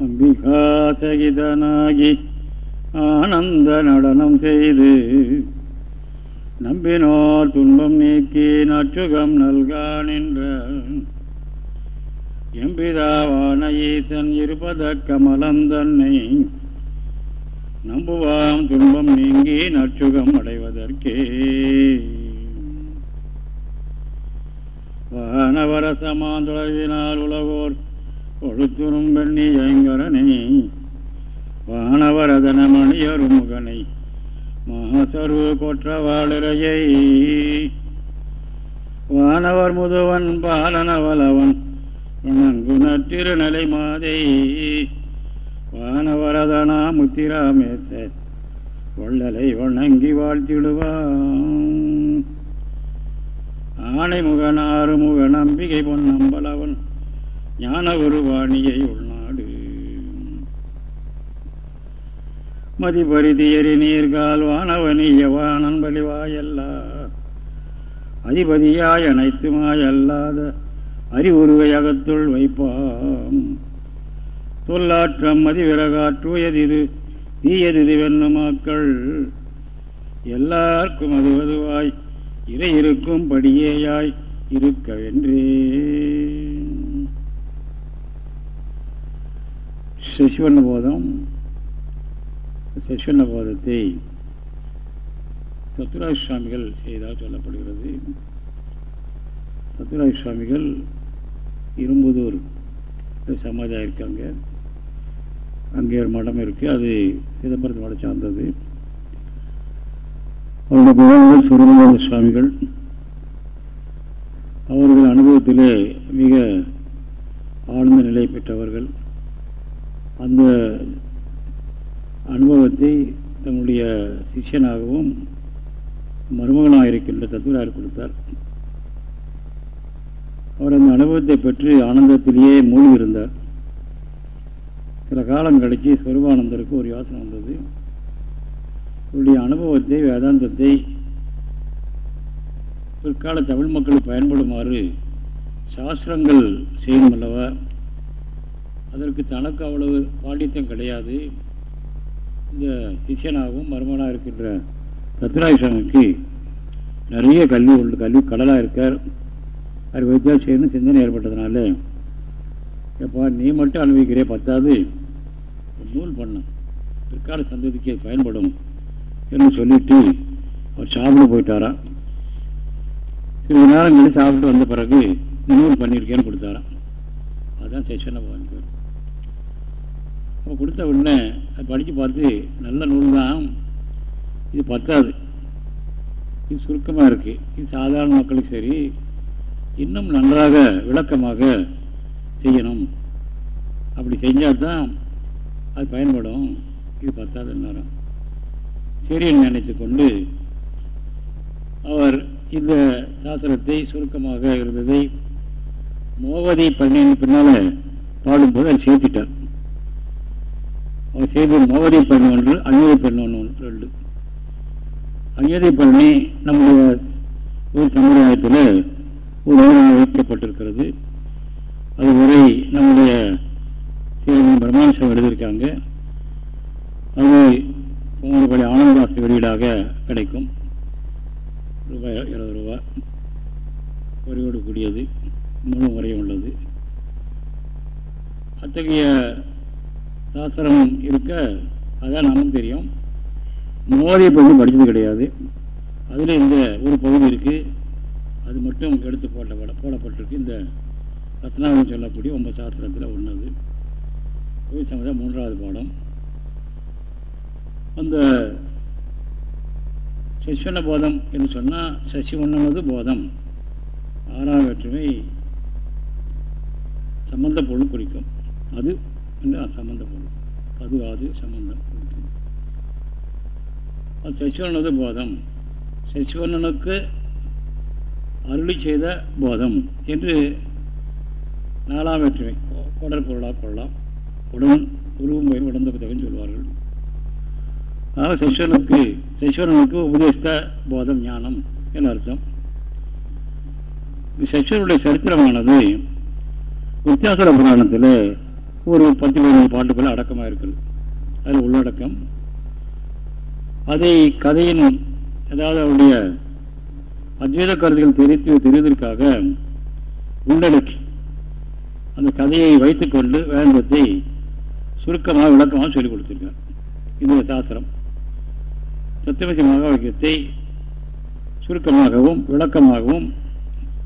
அம்பிகாசகிதனாகி ஆனந்த நடனம் செய்து நம்பினோர் துன்பம் நீக்கி நற்றுகம் நல்கா என்ற எம்பிதாவான ஈசன் இருப்பதற்கமலம் தன்னை நம்புவாம் துன்பம் நீங்கி நற்றுகம் அடைவதற்கே. வானவர சமான் தொடர்பினால் உலகோர் கொடுத்துரும் பெண்ணி ஐங்கரனை வானவரதன மணியரு மாசரு கொற்றவாளரையை. வானவர் முதுவன் பாலனவலவன் வணங்குன திருநலை மாதை வானவரதனா முத்திராமேச வள்ளலை வணங்கி வாழ்த்திடுவான். ஆணைமுகன் ஆறுமுக நம்பிக்கை பொன்னம்பலவன் ஞான உருவாணியை உள்நாடு. மதிபரிதியறி நீர்கால் வானவனியவானன் பலிவாயல்லா அதிபதியாய் அனைத்துமாய் அல்லாத அறிவுருவை அகத்துள் வைப்பாம். சொல்லாற்றம் மதிவிறகாற்றுயதிரு தீயதிரு வெண்ணுமாக்கள் எல்லாருக்கும் அது அதுவாய் இறை இருக்கும் படியேயாய் இருக்கவென்றே. சசிவண்ண போதம் சசிவண்ண போதத்தை தத்துராஜ் சுவாமிகள் செய்ததாக சொல்லப்படுகிறது. தத்துராஜ் சுவாமிகள் இரும்புதூர் சமாதியாக இருக்காங்க. அங்கே ஒரு மடம் இருக்குது அது சிதம்பரத்து மடம் சார்ந்தது. அவருடைய புகழ்கள் சுவாமிகள். அவர்கள் அனுபவத்திலே மிக ஆழ்ந்த நிலை பெற்றவர்கள். அந்த அனுபவத்தை தன்னுடைய சிஷ்யனாகவும் மருமகனாக இருக்கின்ற தத்துவராக கொடுத்தார். அவர் அந்த அனுபவத்தை பெற்று ஆனந்தத்திலேயே மூழ்கி இருந்தார் சில காலம் கழித்து ஸ்வரூபானந்தருக்கு ஒரு யோசனை வந்தது. அவருடைய அனுபவத்தை வேதாந்தத்தை பிற்கால தமிழ் மக்களுக்கு பயன்படுமாறு சாஸ்திரங்கள் செய்யும் அல்லவா? அதற்கு தனக்கு அவ்வளவு பாண்டித்யம் கிடையாது. இந்த சிஷியனாகவும் மருமனாக இருக்கின்ற தத்துராயுஷனுக்கு நிறைய கல்வி உண்டு கல்வி கடலாக இருக்கார். அவர் வைத்தியா சிந்தனை ஏற்பட்டதுனால எப்போ நீ மட்டும் அனுபவிக்கிறே பத்தாது. நூல் பண்ணும் பிற்கால சந்ததிக்கு பயன்படும் என்று சொல்லிட்டு அவர் சாப்பிட போயிட்டாராம் சிறிது நேரம் கழிச்சு சாப்பிட்டு வந்த பிறகு நூல் பண்ணியிருக்கேன்னு கொடுத்தாராம். அதுதான் செஷனை வாங்கி அப்போ கொடுத்த உடனே அதை படித்து பார்த்து நல்ல நூல் தான். இது பத்தாது. இது சுருக்கமாக இருக்குது இது சாதாரண மக்களுக்கு சரி. இன்னும் நன்றாக விளக்கமாக செய்யணும். அப்படி செஞ்சால் தான் அது பயன்படும். இது பத்தாது நேரம் சரின்னு நினைத்து கொண்டு அவர் இந்த சாஸ்திரத்தை சுருக்கமாக இருந்ததை மோவதி பழனியின் பின்னால் பாடும்போது அதை சேர்த்துட்டார். அவர் செய்து மோவதி பழனி ஒன்று அந்நியதை பெண் ஒன்று ரெண்டு. அந்நியதை பண்ணி நம்முடைய ஒரு சமுதாயத்தில் ஒரு வைக்கப்பட்டிருக்கிறது. அது உரை நம்முடைய சீரன் பிரம்மாசம் எழுதியிருக்காங்க. அது குமாரபள்ளி ஆனந்தாசி வெளியீடாக கிடைக்கும். ரூபாய் இருபது ரூபா. உரையோடு கூடியது முழு உரையும் உள்ளது. அத்தகைய சாஸ்திரம் இருக்க அதான் நமக்கு தெரியும். மோதிய பகுதி படித்தது கிடையாது. அதில் இந்த ஒரு பகுதி இருக்குது அது மட்டும் எடுத்து போட்ட போடப்பட்டிருக்கு. இந்த ரத்னாவளி சொல்லக்கூடிய ஒன்பது சாஸ்திரத்தில் ஒன்றது கோயில் சமயம் மூன்றாவது பாடம். அந்த சசிவன போதம் என்று சொன்னால் சசிவண்ணனது போதம். ஆறாம் வேற்றுமை சம்பந்த பொருள் குறிக்கும். அது என்று சம்பந்த பொருள் அது அது சம்பந்தம் குறிக்கும் அது சசிவனது போதம் சசிவண்ணனுக்கு அருளி செய்த போதம் என்று நாலாம் வேற்றுமை கொடர் பொருளாக கொள்ளலாம் உடன் உருவம் பயிர் உடந்த புத்தகம் சொல்வார்கள் ஆக சசிவனுக்கு சசிவனுக்கு உபதேசித்த போதம் ஞானம் என அர்த்தம் சசிவனுடைய சரித்திரமானது வித்தியாசர புராணத்தில் ஒரு பத்து பதினஞ்சு பாட்டுக்குள்ள அடக்கமாக இருக்குது அதில் உள்ளடக்கம் அதை கதையின் அதாவது அவருடைய அத்வைத கருத்துகள் தெரிவித்து தெரிவதற்காக உள்ளடக்கி அந்த கதையை வைத்துக்கொண்டு வேந்தத்தை சுருக்கமாக விளக்கமாக சொல்லிக் கொடுத்துருக்கார் இந்த சாஸ்திரம் தத்துவசி மகாவாக்கியத்தை சுருக்கமாகவும் விளக்கமாகவும்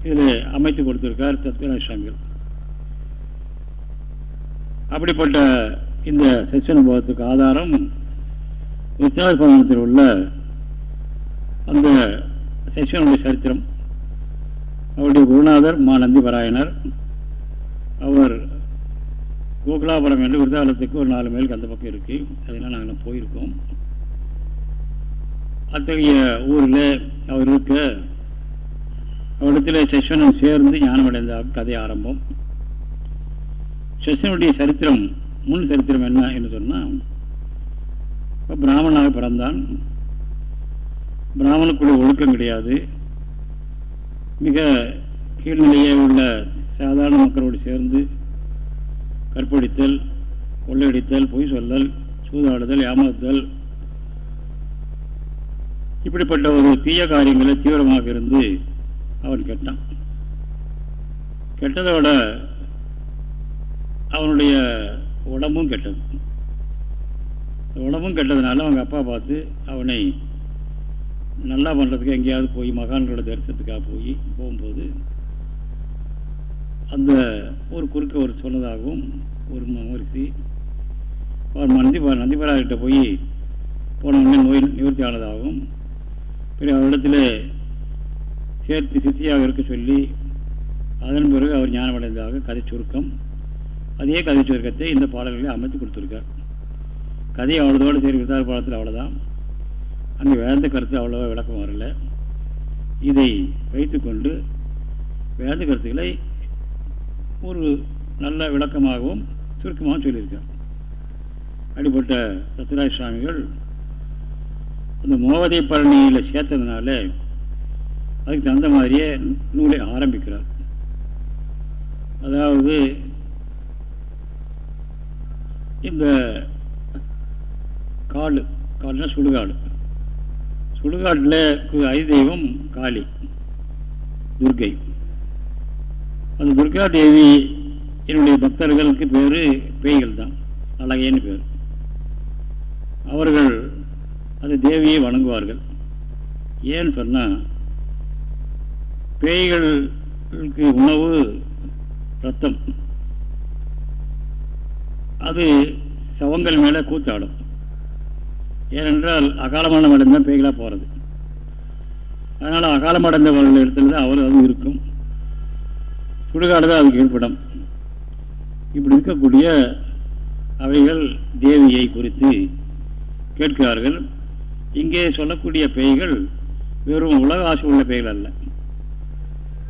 இதில் அமைத்து கொடுத்திருக்கார் தத்துவராஜ சுவாமிகள் அப்படிப்பட்ட இந்த சச்சனுபவத்துக்கு ஆதாரம் வித்தியாச புராணத்தில் உள்ள அந்த சச்சிவனுடைய சரித்திரம். அவருடைய குருநாதர் மா நந்திபராயனர் அவர் கோகுலாபுரம் என்று விருதாலத்துக்கு ஒரு நாலு மைலுக்கு அந்த பக்கம் இருக்குது அதெல்லாம் நாங்கள் போயிருக்கோம். அத்தகைய ஊரில் அவர் இருக்க அவரிடத்தில் சஸ்வனன் சேர்ந்து ஞானமடைந்த கதை ஆரம்பம். சஸ்வனுடைய சரித்திரம் முன் சரித்திரம் என்ன என்று சொன்னால் பிராமணனாக பிறந்தான். பிராமணுக்குள்ள ஒழுக்கம் கிடையாது. மிக கீழ்நிலையே உள்ள சாதாரண மக்களோடு சேர்ந்து கற்பழித்தல் கொள்ளையடித்தல் பொய் சொல்லல் சூதாடுதல் ஏமாத்துதல் இப்படிப்பட்ட ஒரு தீய காரியங்களை தீவிரமாக இருந்து அவன் கெட்டான். கெட்டதோட அவனுடைய உடம்பும் கெட்டது. உடம்பும் கெட்டதுனால அவங்க அப்பா பார்த்து அவனை நல்லா பண்ணுறதுக்கு எங்கேயாவது போய் மகான்களோட தரிசனத்துக்காக போய் போகும்போது அந்த ஒரு குறுக்க ஒரு சொன்னதாகவும் ஒரு மகரிசி அவர் நந்தி நந்திபராகிட்ட போய் போனவுடனே நோய் நிவர்த்தி ஆனதாகவும் பிறகு அவரிடத்தில் சேர்த்து சித்தியாக இருக்க சொல்லி அதன் பிறகு அவர் ஞானமடைந்ததாக கதை சுருக்கம். அதே கதை சுருக்கத்தை இந்த பாடல்களை அமைத்து கொடுத்துருக்கார். கதை அவ்வளோதோடு சரி விசார பாடத்தில் அவ்வளோதான் அங்கே வேந்த கருத்து அவ்வளோவா விளக்கம் வரல. இதை வைத்துக்கொண்டு வேந்த கருத்துக்களை ஒரு நல்ல விளக்கமாகவும் சுருக்கமாகவும் சொல்லியிருக்கார். அப்படிப்பட்ட தத்துராஜ் சுவாமிகள் அந்த மோவதை பழனியில் சேர்த்ததுனால அதுக்கு தகுந்த மாதிரியே நூலை ஆரம்பிக்கிறார். அதாவது இந்த காடு காடுனா சுடுகாடு. சுடுகாட்டில் ஐதெய்வம் காளி துர்கை. அந்த துர்கா தேவி என்னுடைய பக்தர்களுக்கு பேர் பேய்கள் தான் அழகைன்னு பேர். அவர்கள் அந்த தேவியை வணங்குவார்கள். ஏன்னு சொன்னால் பேய்களுக்கு உணவு ரத்தம். அது சவங்கள் மேலே கூத்தாடும். ஏனென்றால் அகாலமான அடைந்தான் பேய்களாக போகிறது அதனால் அகாலம் அடைந்தவர்கள் இடத்துல தான் அவர் அது இருக்கும். சுடுகாடு தான் அதுக்கு ஏற்படும். இப்படி இருக்கக்கூடிய அவைகள் தேவியை குறித்து கேட்கிறார்கள். இங்கே சொல்லக்கூடிய பேய்கள் வெறும் உலக ஆசை உள்ள பேய்கள் அல்ல.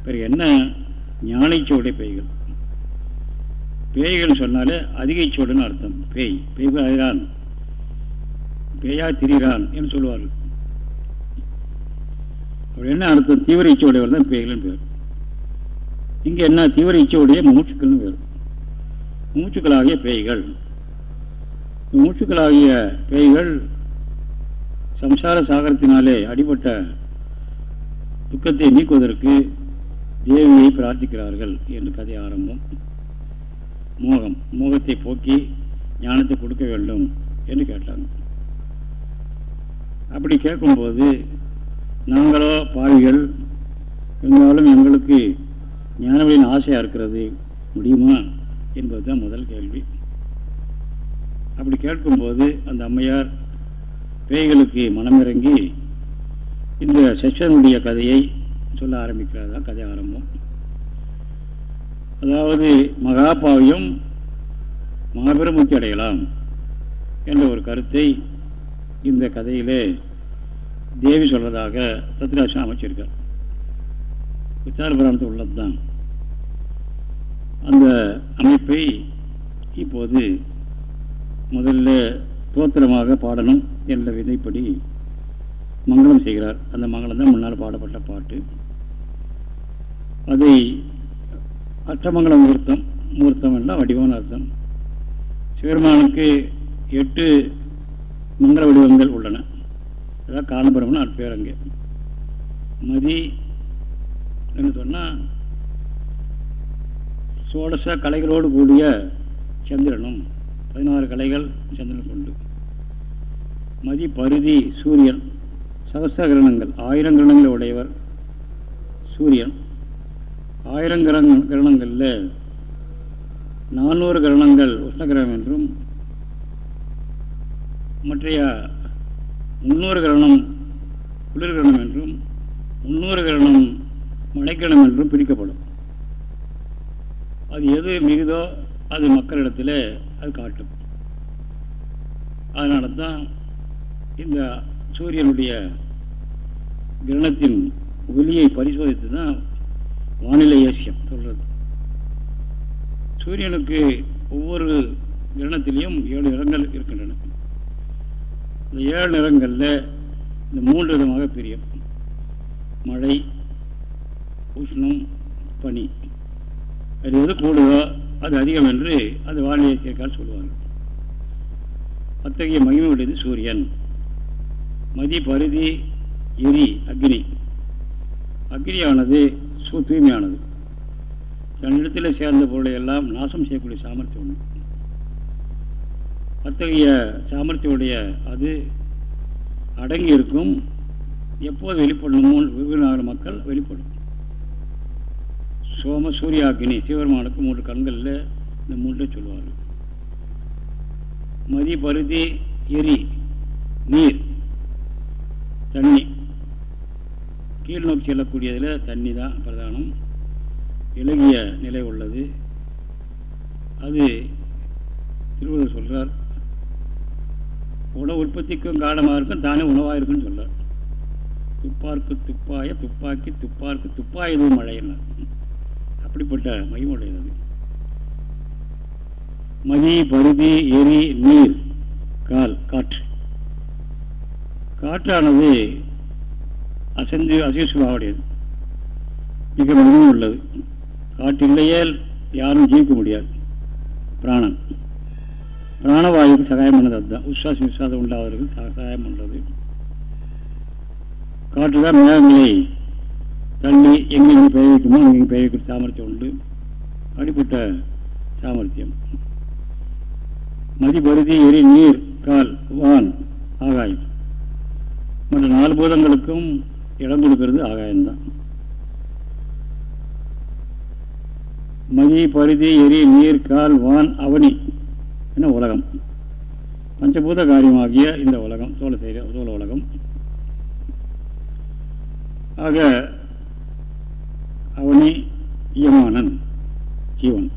பிறகு என்ன ஞானிச்சோடைய பெய்கள்? பேய்கள் சொன்னாலே அதிகைச்சோடுன்னு அர்த்தம். பேய் பேய்கள் அதுதான் பேயா திரிகிறான் என்று சொல்லுவார்கள். அப்படி என்ன அர்த்தம்? தீவிர இச்சையுடையவர் தான் பேய்கள்னு பேர். இங்கே என்ன? தீவிர இச்சையுடைய மூச்சுக்கள்னு பேர். மூச்சுக்களாகிய பேய்கள். மூச்சுக்களாகிய பேய்கள் சம்சார சாகரத்தினாலே அடிபட்ட துக்கத்தை நீக்குவதற்கு தேவியை பிரார்த்திக்கிறார்கள் என்று கதை ஆரம்பம். மோகம் மோகத்தை போக்கி ஞானத்தை கொடுக்க வேண்டும் என்று கேட்டாங்க. அப்படி கேட்கும்போது நாங்களோ பாவிகள் இருந்தாலும் எங்களுக்கு ஞானவழியின் ஆசையாக இருக்கிறது முடியுமா? என்பது தான் முதல் கேள்வி. அப்படி கேட்கும்போது அந்த அம்மையார் பேய்களுக்கு மனமிறங்கி இந்த செஷனுடைய கதையை சொல்ல ஆரம்பிக்கிறதா? கதை ஆரம்பம். அதாவது மகாபாவியம் மாபெருமுத்தி அடையலாம் என்ற ஒரு கருத்தை இந்த கதையிலே தேவி சொல்வதாக தத்ராட்சம் அமைச்சிருக்கார். உச்சார புராணத்தில் உள்ளது தான் அந்த அமைப்பை இப்போது முதல்ல தோத்திரமாக பாடணும் என்ற விதைப்படி மங்களம் செய்கிறார். அந்த மங்களம் தான் முன்னால் பாடப்பட்ட பாட்டு. அதை அஷ்டமங்கல முகூர்த்தம் முகூர்த்தம் என்றால் வடிவம்னு அர்த்தம். சிவபெருமானுக்கு எட்டு மங்கள வடிவங்கள் உள்ளன. அதான் காரணபுரம்னு பேர் அங்கே. மதி என்று சொன்னால் சோடச கலைகளோடு கூடிய சந்திரனும் பதினாறு கலைகள் சந்திரனுக்கு உண்டு. மதி பருதி சூரியன் சகச கிரணங்கள் ஆயிரம் கிரணங்களை உடையவர் சூரியன். ஆயிரம் கிரண கிரணங்களில் நானூறு கிரணங்கள் உஷ்ணகிரகம் என்றும் மற்றைய முன்னூறு கிரணம் குளிர்கிரணம் என்றும் முன்னூறு கிரணம் மழைக்கிரணம் என்றும் பிரிக்கப்படும். அது எது மிகுதோ அது மக்களிடத்தில் அது காட்டும். அதனால தான் இந்த சூரியனுடைய கிரணத்தின் ஒலியை பரிசோதித்து தான் வானிலை ஏசியம் சொல்கிறது சூரியனுக்கு ஒவ்வொரு கிரணத்திலையும் ஏழு நிறங்கள் இருக்கின்றன. இந்த ஏழு நிறங்களில் இந்த மூன்று விதமாக பிரியும். மழை உஷ்ணம் பனி. அது எது கூடுதோ அது அதிகம் என்று அது வானிலை சேர்க்கால் சொல்லுவார்கள். அத்தகைய மகிமை உடையது சூரியன். மதி பருதி எரி அக்னி. அக்னியானது சு தூய்மையானது. தன்னிடத்தில் சேர்ந்த பொருளை எல்லாம் நாசம் செய்யக்கூடிய சாமர்த்தியம் உண்டு அத்தகைய சாமர்த்தியுடைய அது அடங்கி இருக்கும். எப்போது வெளிப்படணுமோ விரும்பினாகிற மக்கள் வெளிப்படும். சோம சூர்யாக்கினி சிவபெருமானுக்கு மூன்று கண்களில் இந்த மூன்றை சொல்லுவார்கள். மதி பருதி எரி நீர் தண்ணி. கீழ் நோக்கி செல்லக்கூடியதில் தண்ணி தான் பிரதானம். இலகிய நிலை உள்ளது. அது திருவள்ளுவர் சொல்கிறார் உணவு உற்பத்திக்கும் காரணமாக இருக்கும் தானே உணவாக இருக்குன்னு சொல்கிறார் துப்பார்க்கு துப்பாய துப்பாக்கி துப்பார்க்கு துப்பாயதும் மழையினார் அப்படிப்பட்ட மகிமுடையது மதி பருதி எரி நீர் கால் காற்று. காற்றானது அசைந்து அசைசுவாவுடையது மிக மிகவும் உள்ளது. காற்றில்லையேல் யாரும் ஜீவிக்க முடியாது. பிராணன். பிராணவாயுக்கு சகாயம் பண்ணது அதுதான். உஸ்வாசம் விசுவாசம் உண்டாவதற்கு சகாயம் பண்ணுறது காற்று தான் மேகங்களை தள்ளி எங்கெங்கே பெய வைக்குமோ அங்கெங்கே பெய வைக்கிற சாமர்த்தியம் உண்டு. அப்படிப்பட்ட சாமர்த்தியம். மதிபருதி எரி நீர் கால் வான் ஆகாயம். மற்ற நாலு பூதங்களுக்கும் இடம் கொடுக்கிறது ஆகாயம்தான் மதி பருதி எரி நீர் கால் வான் அவனி என்ன உலகம். பஞ்சபூத காரியமாகிய இந்த உலகம் சோழ செய்கிற சோழ உலகம். ஆக அவனி இயமானன் ஜீவன்.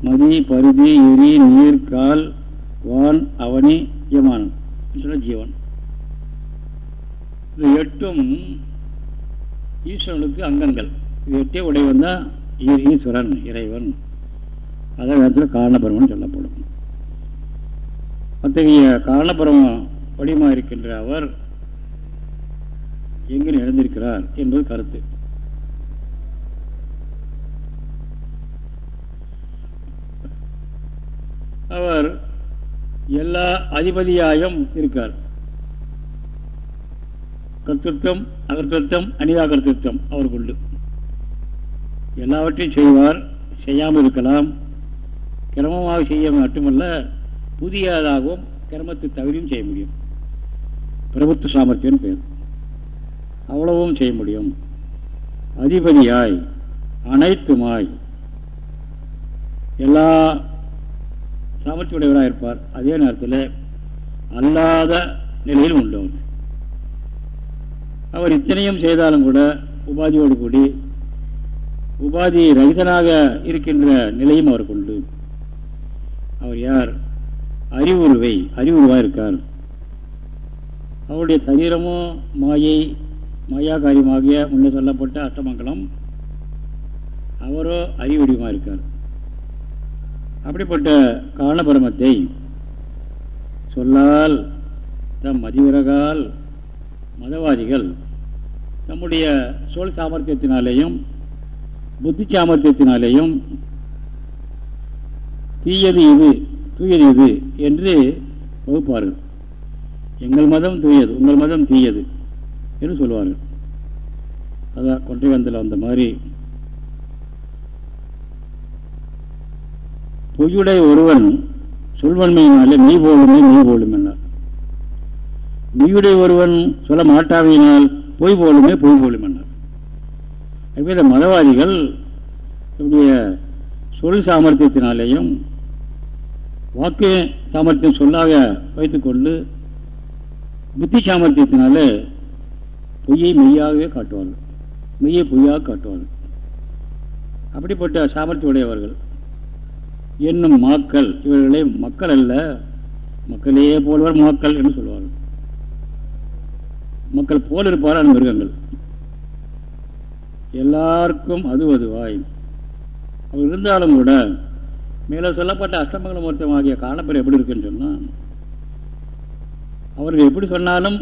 மதி பருதி எரி நீர் கால் வான் அவனி யமானன். ஜீவன். இது எட்டும் ஈஸ்வரனுக்கு அங்கங்கள். இது எட்டே உடையவன் தான் ஈஸ்வரன் இறைவன். அதான் இடத்துல காரணபுரம்னு சொல்லப்படும். அத்தகைய காரணபுரம் வடிவமாக இருக்கின்ற அவர் எங்கு இழந்திருக்கிறார் என்பது கருத்து. அவர் எல்லா அதிபதியாயும் இருக்கார். கர்த்தத்துவம் அகர்த்தத்துவம் அனிதா கர்த்தத்துவம் அவருக்கு எல்லாவற்றையும் செய்வார் செய்யாமல் இருக்கலாம். கிரமமாக செய்ய மட்டுமல்ல புதியதாகவும் கிரமத்தை தவிரையும் செய்ய முடியும். பிரபுத்துவ சாமர்த்தியம் பெயர் அவ்வளவும் செய்ய முடியும். அதிபதியாய் அனைத்துமாய் எல்லா சாமர்த்தியுடையவராக இருப்பார். அதே நேரத்தில் அல்லாத நிலையிலும் உண்டு அவர் இத்தனையும் செய்தாலும் கூட உபாதியோடு கூடி உபாதி ரகிதனாக இருக்கின்ற நிலையும் அவர் கொண்டு அவர் யார்? அறிவுருவை அறிவுருவாக இருக்கார் அவருடைய சரீரமும் மாயை மாயா காரியமாகிய முன்னே சொல்லப்பட்ட அஷ்டமங்கலம் அவரோ அறிவுடியமாக இருக்கார் அப்படிப்பட்ட காரணபரமத்தை சொல்லால் தம் மதிவிறகால் மதவாதிகள் தம்முடைய சொல் சாமர்த்தியத்தினாலேயும் புத்தி சாமர்த்தியத்தினாலேயும் தீயது இது தூயது இது என்று வகுப்பார்கள். எங்கள் மதம் தூயது உங்கள் மதம் தீயது என்று சொல்லுவார்கள் அதான் கொன்றைவந்தில் வந்த மாதிரி பொய்யுடைய ஒருவன் சொல்வன்மையினாலே நீ போலுமே நீ போலும் என்னார் மெய்யுடைய ஒருவன் சொல்ல மாட்டாமையினால் பொய் போலுமே பொய் போலும் என்னார் அதுவே இந்த மதவாதிகள் தன்னுடைய சொல் சாமர்த்தியத்தினாலேயும் வாக்கு சாமர்த்தியம் சொல்லாக வைத்துக்கொண்டு புத்தி சாமர்த்தியத்தினாலே பொய்யை மெய்யாகவே காட்டுவார்கள். மெய்யை பொய்யாக காட்டுவார்கள். அப்படிப்பட்ட சாமர்த்தியம் உடையவர்கள் என்னும் மாக்கள் இவர்களே மக்கள் அல்ல மக்களே போல்வர் மாக்கள் என்று சொல்வார்கள். மக்கள் போல் இருப்பார்கள் மிருகங்கள். எல்லாருக்கும் அது அதுவாய் அவர் இருந்தாலும் கூட மேலே சொல்லப்பட்ட அஷ்டமங்கல மூர்த்தம் ஆகிய காலப்பெயர் எப்படி இருக்குன்னு சொன்னால் அவர்கள் எப்படி சொன்னாலும்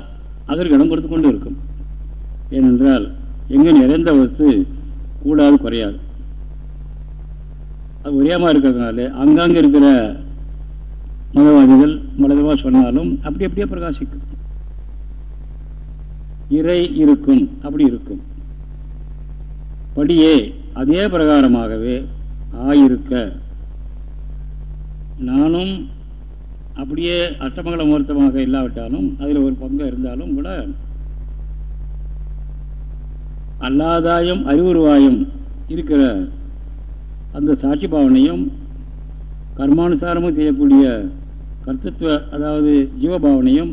அதற்கு இடம் கொடுத்து கொண்டு இருக்கும். ஏனென்றால் எங்கே நிறைந்த வஸ்து கூடாது குறையாது. அது ஒரேமா இருக்கிறதுனால அங்கங்கே இருக்கிற மதவாதிகள் மதமாக சொன்னாலும் அப்படி அப்படியே பிரகாசிக்கும். இறை இருக்கும். அப்படி இருக்கும். படியே அதே பிரகாரமாகவே ஆயிருக்க. நானும் அப்படியே அஷ்டமங்கல முகூர்த்தமாக இல்லாவிட்டாலும் அதில் ஒரு பங்கு இருந்தாலும் கூட அல்லாதாயும் அறிவுருவாயும் இருக்கிற அந்த சாட்சி பாவனையும் கர்மானுசாரமும் செய்யக்கூடிய கர்த்தத்துவ அதாவது ஜீவபாவனையும்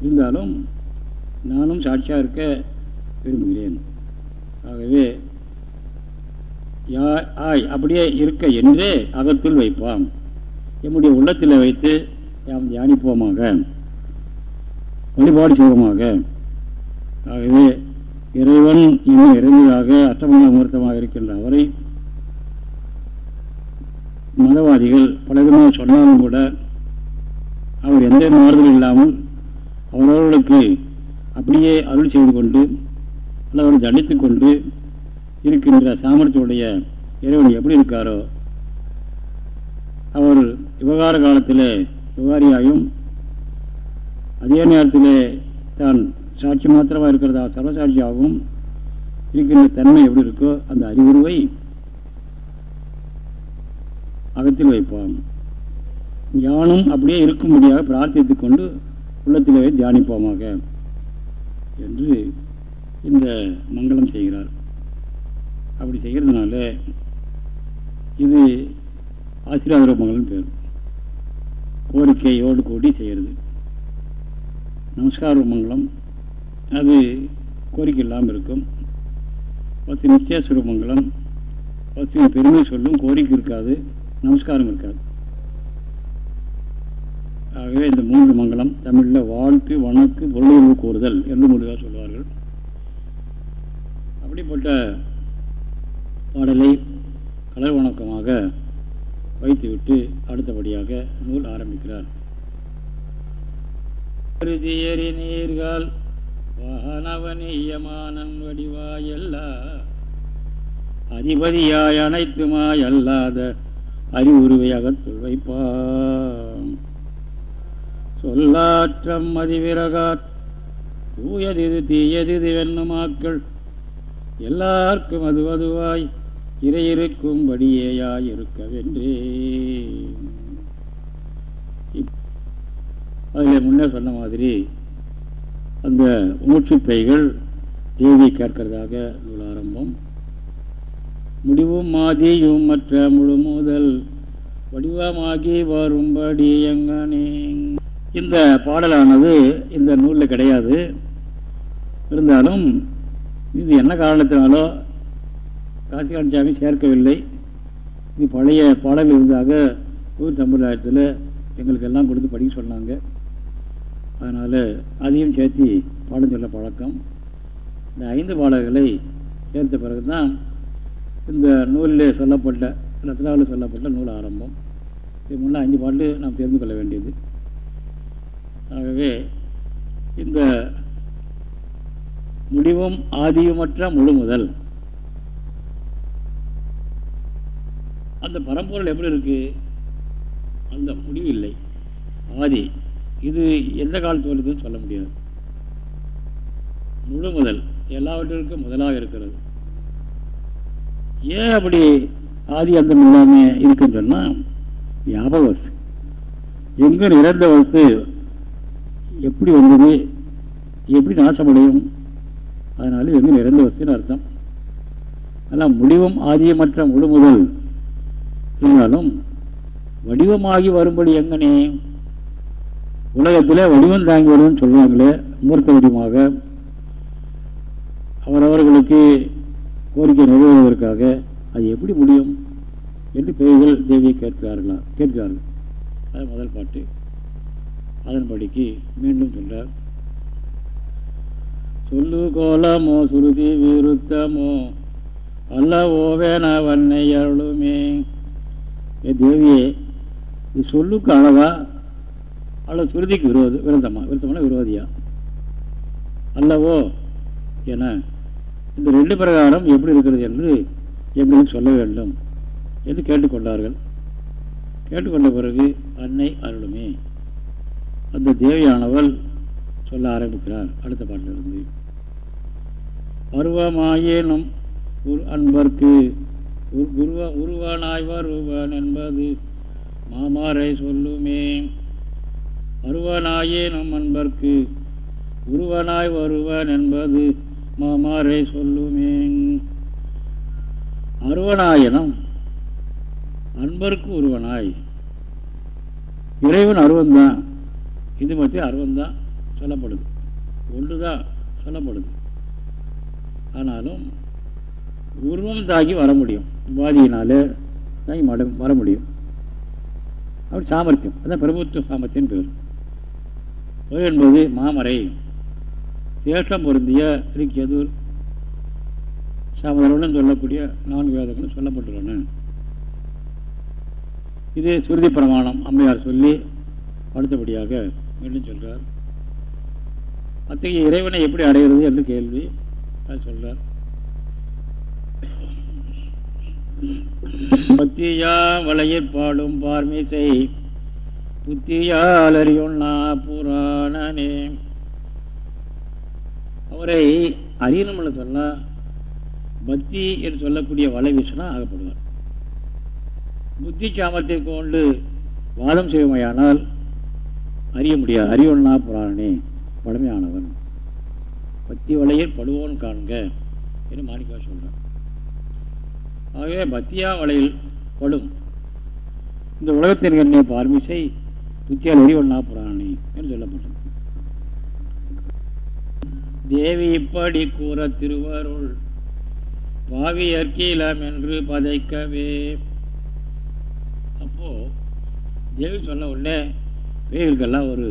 இருந்தாலும் நானும் சாட்சியாக இருக்க விரும்புகிறேன். ஆகவே யா ஆய் அப்படியே இருக்க என்றே அகத்துள் வைப்பான். எம்முடைய உள்ளத்தில் வைத்து நாம் தியானிப்போமாக வழிபாடு செய்வோமாக. ஆகவே இறைவன் இன்னும் இறந்ததாக அஷ்டமங்க முகூர்த்தமாக இருக்கின்ற அவரை மதவாதிகள் பலவிதமாக சொன்னாலும் கூட அவர் எந்த மாறுதலும் இல்லாமல் அவரவர்களுக்கு அப்படியே அருள் செய்து கொண்டு அல்லவரை தண்டித்து கொண்டு இருக்கின்ற சாமர்த்தியுடைய இறைவன் எப்படி இருக்காரோ அவர் விவகார காலத்தில் விவகாரியாயும் அதே நேரத்தில் தான் சாட்சி மாத்திரமாக இருக்கிறதா சர்வசாட்சியாகவும் இருக்கின்ற தன்மை எப்படி இருக்கோ அந்த அறிவுருவை அகத்தில் வைப்பான். ஞானம் அப்படியே இருக்கும்படியாக பிரார்த்தித்து கொண்டு உள்ளத்திலே தியானிப்போமாக. என்று இந்த மங்களம் செய்கிறார். அப்படி செய்கிறதுனால இது ஆசீர்வாத மங்களம் பேர். கோரிக்கையோடு கூடி செய்கிறது. நமஸ்கார மங்களம். அது கோரிக்கை இல்லாமல் இருக்கும். பத்து நிச்சயஸ்வர மங்கலம் பத்து பெருமை சொல்லும் கோரிக்கை இருக்காது நமஸ்காரம் இருக்காது. ஆகவே இந்த மூன்று மங்களம் தமிழில் வாழ்த்து வணக்கு பொருளுறவு கூறுதல் என்று முடிவாக சொல்வார்கள். அப்படிப்பட்ட பாடலை கலர் வணக்கமாக வைத்துவிட்டு அடுத்தபடியாக நூல் ஆரம்பிக்கிறார். தியறி நீர்கள் வானவனியமானன் வடிவாயல்லா அதிபதியாய் அனைத்துமாய் அல்லாத அறிவுருவையாகத்துள் சொல்லாற்றம் மதிவிறகார் தூயதிது தீயதிது வெண்ணுமாக்கள் எல்லாருக்கும் அது அதுவாய் இறையிருக்கும்படியேயாய் இருக்கவென்றே அதில் முன்னே சொன்ன மாதிரி அந்த மூச்சுப்பைகள் தேவி கேட்கிறதாக நூல் ஆரம்பம். முடிவும் மாதியும் மற்ற முழு முதல் வடிவமாகி வரும்படி எங்கனே இந்த பாடலானது இந்த நூலில் கிடையாது. இருந்தாலும் இது என்ன காரணத்தினாலோ காசிகாந்தசாமி சேர்க்கவில்லை. இது பழைய பாடல் இருந்தாக ஊர் சம்பிரதாயத்தில் எங்களுக்கு எல்லாம் கொடுத்து படிக்க சொன்னாங்க. அதனால் அதையும் சேர்த்து பாடம் சொல்ல பழக்கம். இந்த ஐந்து பாடல்களை சேர்த்த பிறகு தான் இந்த நூலில் சொல்லப்பட்ட ரத்னாவில் சொல்லப்பட்ட நூல் ஆரம்பம். இது முன்னே அஞ்சு பாட்டு நாம் தெரிந்து கொள்ள வேண்டியது. ஆகவே இந்த முடிவும் ஆதியுமற்ற முழு முதல் அந்த பரம்பொருள் எப்படி இருக்கு? அந்த முடிவு இல்லை ஆதி இது எந்த காலத்து வருதுன்னு சொல்ல முடியாது. முழு முதல் எல்லாவற்றிற்கும் முதலாக இருக்கிறது. ஏன் அப்படி ஆதி அந்தம் இல்லாமல் இருக்குன்னு சொன்னால் வியாபக வஸ்து எங்கே இறந்த வஸ்து எப்படி வந்தது? எப்படி நாசமடையும்? அதனால எங்கே நிறைந்த வஸ்துன்னு அர்த்தம். ஆனால் முடிவும் ஆதியமற்ற முழு முதல் இருந்தாலும் வடிவமாகி வரும்படி எங்கனே? உலகத்தில் வடிவம் தாங்கி வரும்னு சொல்லுவாங்களே மூர்த்த வடிவமாக. அவரவர்களுக்கு கோரிக்கை நிறைவேறுவதற்காக அது எப்படி முடியும்? என்று பேய்கள் தேவியை கேட்கிறார்களா கேட்கிறார்கள். அது முதல் பாட்டு. அதன்படிக்கு மீண்டும் சொல்றார். சொல்லு கோலமோ சுருதி விருத்தமோ அல்ல ஓவேன வன்னை அருளுமே. ஏ தேவியே இது சொல்லுக்கு அளவா? அல்ல சுருதிக்கு விரோத விருத்தமா விருத்தமான விரோதியா? அல்லவோ? என இந்த ரெண்டு பிரகாரம் எப்படி இருக்கிறது என்று எங்களுக்கு சொல்ல வேண்டும் என்று கேட்டுக்கொண்டார்கள். கேட்டுக்கொண்ட பிறகு அன்னை அருளுமே. அந்த தேவியானவள் சொல்ல ஆரம்பிக்கிறார். அடுத்த பாட்டிலிருந்து. பருவமாயேனும் அன்பர்க்கு குருவ உருவனாய்வருவன் என்பது மாமாரை சொல்லுமே. அருவனாயேனும் அன்பர்க்கு உருவனாய் வருவன் என்பது மாமாரை சொல்லுமே. அருவனாயனம் அன்பருக்கு ஒருவனாய் இறைவன் இந்து இது அருவம் தான் சொல்லப்படுது. ஒன்று தான் சொல்லப்படுது. ஆனாலும் உருவம் தாக்கி வர முடியும். உபாதியினால தாக்கி மட வர முடியும். அப்படி சாமர்த்தியம். அதான் பிரபுத்துவ சாமர்த்தியம் பேர். பொய் என்பது மாமரை. சேஷம் பொருந்திய ரிக்கெதுர் சாமதரவுடன் சொல்லக்கூடிய நான்கு வேதங்களும் சொல்லப்பட்டுள்ளன. இது சுருதி பிரமாணம் அம்மையார் சொல்லி அடுத்தபடியாக மீண்டும் சொல்கிறார் அத்தகைய இறைவனை எப்படி அடைகிறது என்று கேள்வி. அது சொல்றார். பத்தியா வளையில் பாடும் பார்மிசை புத்தியால் அறியுண்ணா புராணனே. அவரை அறியணும்னு சொன்னால் பக்தி என்று சொல்லக்கூடிய வலை வீசினா ஆகப்படுவார். புத்தி சாமத்தை கொண்டு வாதம் செய்வமையானால் அறிய முடியாது அறிவண்ணா புராணனே பழமையானவன். பக்தி வலையில் படுவோன் காண்க என்று மாணிக்கா சொல்கிறான் ஆகவே பக்தியா வலையில் படும். இந்த உலகத்தின் கண்ணே பார்மிசை புத்தியால் அறிவண்ணா புராணி என்று சொல்லப்பட்டது. தேவி இப்படி கூற திருவருள் பாவி அற்கீலம் என்று பதைக்கவே. அப்போ தேவி சொன்ன உடனே இவைகளுக்கெல்லாம் ஒரு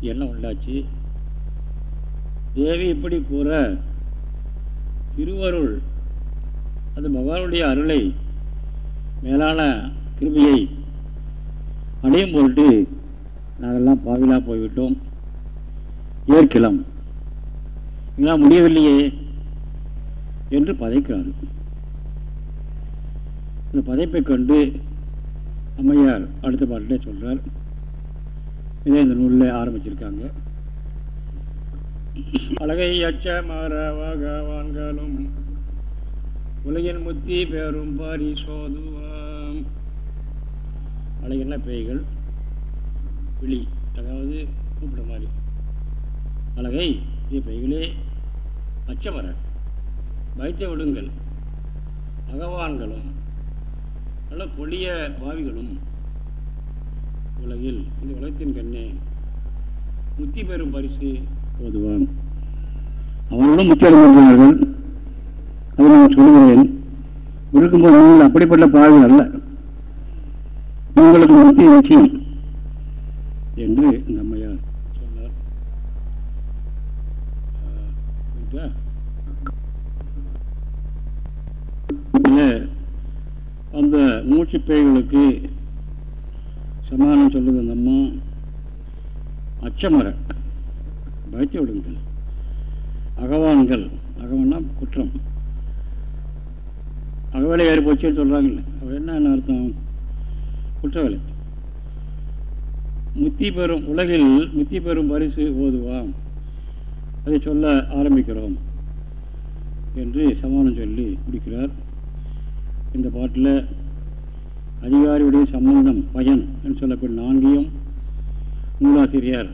எண்ணம் உண்டாச்சு. தேவி இப்படி கூற திருவருள் அந்த பகவானுடைய அருளை மேலான கிருமியை அடையும் பொருட்டு நாங்கள்லாம் பாவிலாக போய்விட்டோம். ஏற்கலாம் இதெல்லாம் முடியவில்லையே என்று பதைக்கிறார் இந்த பதைப்பை கண்டு அம்மையார் அடுத்த பாட்டிலே சொல்கிறார் இதே இந்த நூலில் ஆரம்பிச்சிருக்காங்க. அழகை அச்ச மரவகவான்களும் உலகின் முத்தி பேரும் பாரி சோதுவாம். அழகின பேய்கள்? விழி அதாவது கூப்பிட மாதிரி. அழகை இது பெய்களே அச்சமர வைத்த விடுங்கள் பகவான்களும் நல்ல கொடிய பாவிகளும் உலகில் இந்த உலகத்தின் கண்ணே முத்தி பெறும் பரிசு ஓதுவான். அவர்களும் முத்தி அதை நான் சொல்லுகிறேன். இருக்கும்போது நீங்கள் அப்படிப்பட்ட பாவிகள் அல்ல. உங்களுக்கு முத்தி நிச்சயம் என்று இந்த அம்மையார் சொன்னார் அந்த மூச்சு பேய்களுக்கு சமானம் சொல்லுது அந்த அம்மா. அச்சமர. பயத்தை விடுங்கள். அகவான்கள். அகவன்னா குற்றம். அகவேலை ஏறி போச்சுன்னு சொல்கிறாங்கல்ல அவர் என்ன அர்த்தம்? குற்றவேலை முத்தி பெறும் உலகில் முத்தி பெறும் பரிசு ஓதுவாம் அதை சொல்ல ஆரம்பிக்கிறோம் என்று சமானம் சொல்லி முடிக்கிறார். இந்த பாட்டில் அதிகாரியுடைய சம்பந்தம் பயன் என்று சொல்லக்கூடிய நான்கையும் நூலாசிரியர்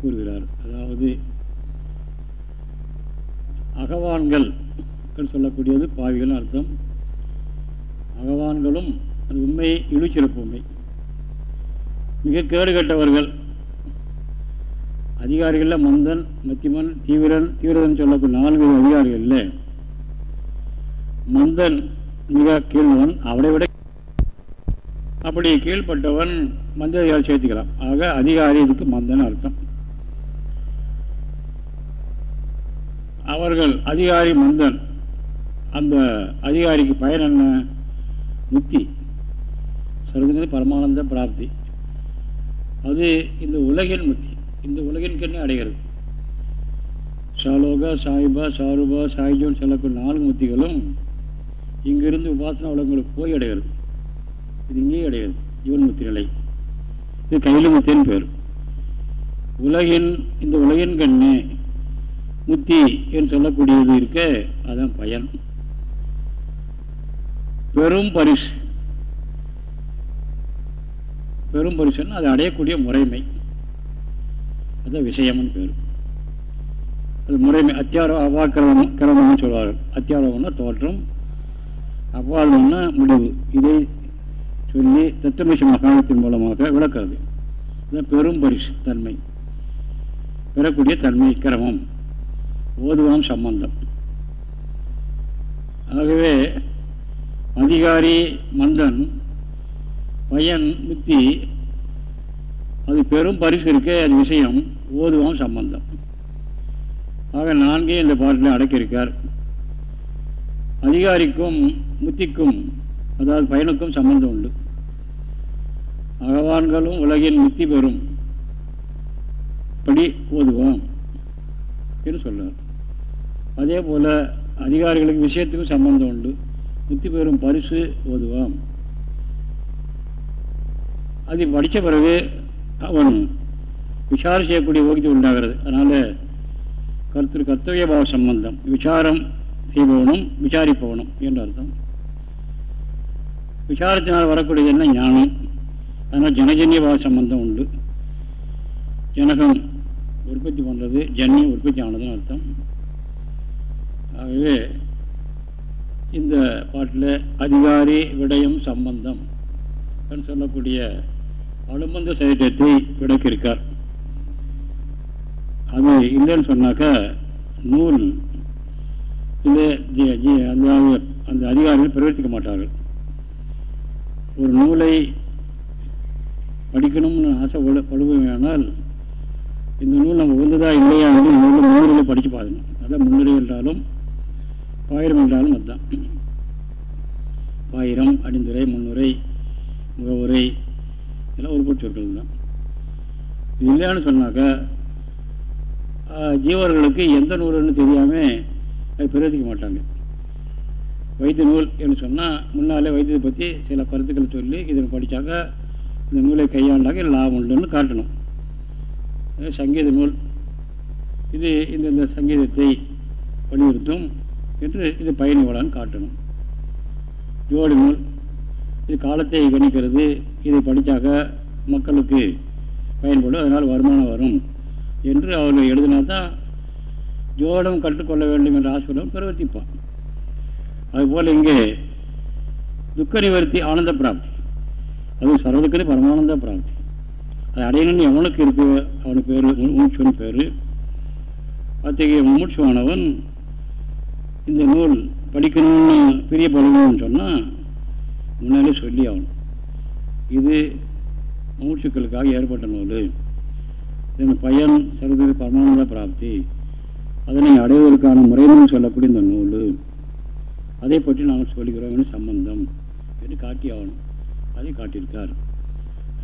கூறுகிறார். அதாவது அகவான்கள் என்று சொல்லக்கூடியது பாவிகள் அர்த்தம். அகவான்களும் அது உண்மையை இழுச்சிறப்பு உண்மை மிக கேடு கட்டவர்கள் அதிகாரிகளில் மந்தன் மத்திமன் தீவிரன் தீவிரன் சொல்லக்கூடிய நான்கு அதிகாரிகளில் மந்தன் மிக கீழ்வன் அவரை விட அப்படி கீழ்பட்டவன் மந்த அதிகாரி சேர்த்துக்கலாம். ஆக அதிகாரி இதுக்கு மந்தன் அர்த்தம். அவர்கள் அதிகாரி மந்தன். அந்த அதிகாரிக்கு பயன் என்ன? முக்தி. சொல்றதுங்கிறது பரமானந்த பிராப்தி. அது இந்த உலகின் முக்தி. இந்த உலகின் கண்ணே அடைகிறது. சாலோகா சாயிபா சாருபா சாய்ஜோன்னு சொல்லக்கூடிய நாலு முத்திகளும் இங்கிருந்து உபாசனா உலகங்களுக்கு போய் அடைகிறது. இது இங்கே கிடையாது. ஜீவன் முத்தி நிலை. இது கையில் முத்தின்னு பேர். உலகின் இந்த உலகின் கண்ணே முத்தி என்று சொல்லக்கூடியது இருக்க அதான் பயன். பெரும் பரிசு. பெரும் பரிசுன்னு அது அடையக்கூடிய முறைமை. அதுதான் விஷயம்னு பேர். அது முறைமை. அத்தியாரோ அவாக்கிரமம் கிரமம்னு சொல்வார்கள். அத்தியாரோகம்னா தோற்றம். அவ்வாழ்வுன்னா முடிவு. இதை சொல்லி தத்துவமிஷ மகாணத்தின் மூலமாக விளக்கிறது. இதுதான் பெரும் பரிசு தன்மை. பெறக்கூடிய தன்மை கிரமம் ஓதுவான் சம்பந்தம். ஆகவே அதிகாரி மந்தன் பையன் முத்தி அது பெரும் பரிசு இருக்க அது விஷயம் ஓதுவான் சம்பந்தம். ஆக நான்கே இந்த பாட்டில் அடக்கியிருக்கார். அதிகாரிக்கும் முத்திக்கும் அதாவது பயனுக்கும் சம்பந்தம் உண்டு. அகவான்களும் உலகின் முத்தி பெறும். படி ஓதுவோம் என்று சொல்றார். அதே போல் அதிகாரிகளுக்கு விஷயத்துக்கும் சம்பந்தம் உண்டு. முத்தி பெறும் பரிசு ஓதுவாம். அது படித்த பிறகு அவன் விசாரம் செய்யக்கூடிய ஓகதி உண்டாகிறது. அதனால் கருத்து கர்த்தவிய பாவ சம்பந்தம். விசாரம் செய்பவனும் விசாரிப்பவனும் என்று அர்த்தம். விசாரத்தினால் வரக்கூடியது என்ன? ஞானம். அதனால் ஜனஜன்ய பாவ சம்பந்தம் உண்டு. ஜனகம் உற்பத்தி பண்ணுறது ஜன்யம் உற்பத்தி ஆனதுன்னு அர்த்தம். ஆகவே இந்த பாட்டில் அதிகாரி விடயம் சம்பந்தம் சொல்லக்கூடிய அனுபந்த சைட்டத்தை விளக்கியிருக்கார். அது இல்லைன்னு சொன்னாக்கா நூல் இல்லை அந்த அந்த அதிகாரிகள் பிரவர்த்திக்க மாட்டார்கள். ஒரு நூலை படிக்கணும்னு ஆசைப்படுவேனால் இந்த நூல் நம்ம உகந்ததா இல்லையா என்று நூலில் முன்னுரையில் படித்து பார்க்கணும் அதான் முன்னுரை என்றாலும் பாயிரம் என்றாலும் அதுதான். பாயிரம் அடிந்துரை முன்னுரை முகவுரை இதெல்லாம் உருப்படி சொற்கள் தான். இது இல்லையான்னு சொன்னாக்கா ஜீவர்களுக்கு எந்த நூல்னு தெரியாமல் அது பிரதிக்க மாட்டாங்க. வைத்திய நூல் என்று சொன்னால் முன்னாலே வைத்தியத்தை பற்றி சில கருத்துக்களை சொல்லி இதனை படித்தாக்கா இந்த நூலை கையாண்டாக்க லாபம் உண்டுன்னு காட்டணும். சங்கீத நூல். இது இந்த இந்த சங்கீதத்தை வலியுறுத்தும் என்று இது பயன் காட்டணும். ஜோடி நூல். இது காலத்தை கணிக்கிறது. இதை படித்தாக மக்களுக்கு பயன்படும். அதனால் வருமானம் வரும் என்று அவர்கள் எழுதினா தான் ஜோடம் கற்றுக்கொள்ள வேண்டும் என்ற ஆசிரியம் பிரவர்த்திப்பான். அதுபோல் இங்கே துக்க நிவர்த்தி ஆனந்த பிராப்தி. அது சர்வதுக்கடி பரமானந்த பிராப்தி. அது அடையணும்னு எவனுக்கு இருக்கு? அவனுக்கு பேர் மூச்சுவன் பேர். அத்தகைய மூச்சுவானவன் இந்த நூல் படிக்கணும்னு பிரிய பழகணும்னு சொன்னால் முன்னாலே சொல்லி ஆகணும் இது மூச்சுக்களுக்காக ஏற்பட்ட நூல். இதன் பயன் சர்வதேச பரமானந்த பிராப்தி. அதனை அடைவதற்கான முறைன்னு சொல்லக்கூடிய இந்த நூல். அதை பற்றி நாங்கள் சொல்லிக்கிறோம் சம்பந்தம். என்று காட்டி ஆகணும் அதை காட்டியிருக்கார்.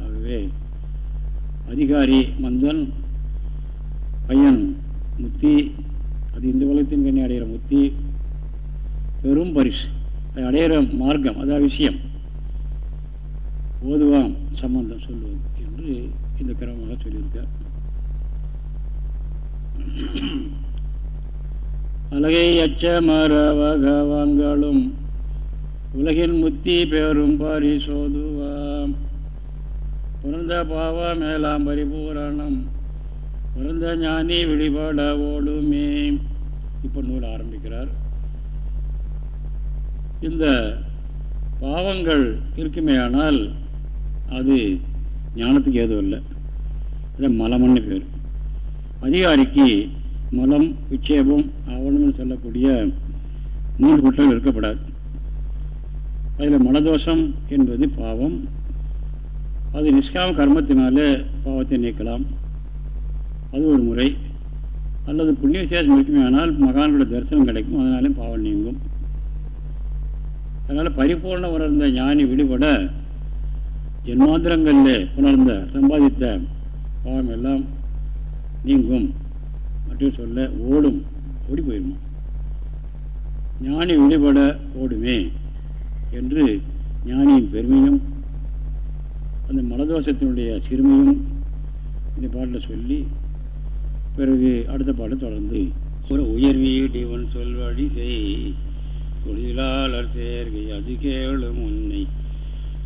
ஆகவே அதிகாரி மந்தன் பையன் முத்தி அது இந்த உலகத்தின் கண்ணி அடைகிற முத்தி பெரும் பரிசு. அதை அடையிற மார்க்கம் அதாவது விஷயம். ஓதுவாம் சம்பந்தம் சொல்லுவது என்று இந்த கிரமமாக சொல்லியிருக்கார். அழகை அச்ச மரவகவங்களும் உலகின் முத்தி பேரும் பரிசோதுவாம் பிறந்த பாவ மேலாம் பரிபூரணம். பிறந்த ஞானி வெளிபாட ஓடுமே. இப்போ நூல் ஆரம்பிக்கிறார். இந்த பாவங்கள் இருக்குமே ஆனால் அது ஞானத்துக்கு ஏதும் இல்லை. அது மலம்னு பேர். அதிகாரிக்கு மலம் விட்சேபம் ஆவணம்னு சொல்லக்கூடிய மூன்று குற்றங்கள் இருக்கப்படாது. அதில் மனதோஷம் என்பது பாவம். அது நிஷ்காம கர்மத்தினாலே பாவத்தை நீக்கலாம். அது ஒரு முறை. அல்லது புண்ணிய விசேஷம் இருக்குமே ஆனால் மகான்களோட தரிசனம் கிடைக்கும். அதனாலே பாவம் நீங்கும். அதனால் பரிபூர்ண உணர்ந்த ஞானி விடுபட ஜென்மாந்திரங்களில் உணர்ந்த சம்பாதித்த பாவம் எல்லாம் நீங்கும். மற்றும் சொல்ல ஓடும். ஓடி போயிடுமா? ஞானி விடுபட ஓடுமே. என்று ஞானியின் பெருமையும் அந்த மலதோஷத்தினுடைய சிறுமையும் இந்த பாட்டில் சொல்லி பிறகு அடுத்த பாட்டை தொடர்ந்து ஒரு உயர்வீடிவன் சொல்வழி செய் தொழிலாளர் சேர்கை அது கேளும் உன்னை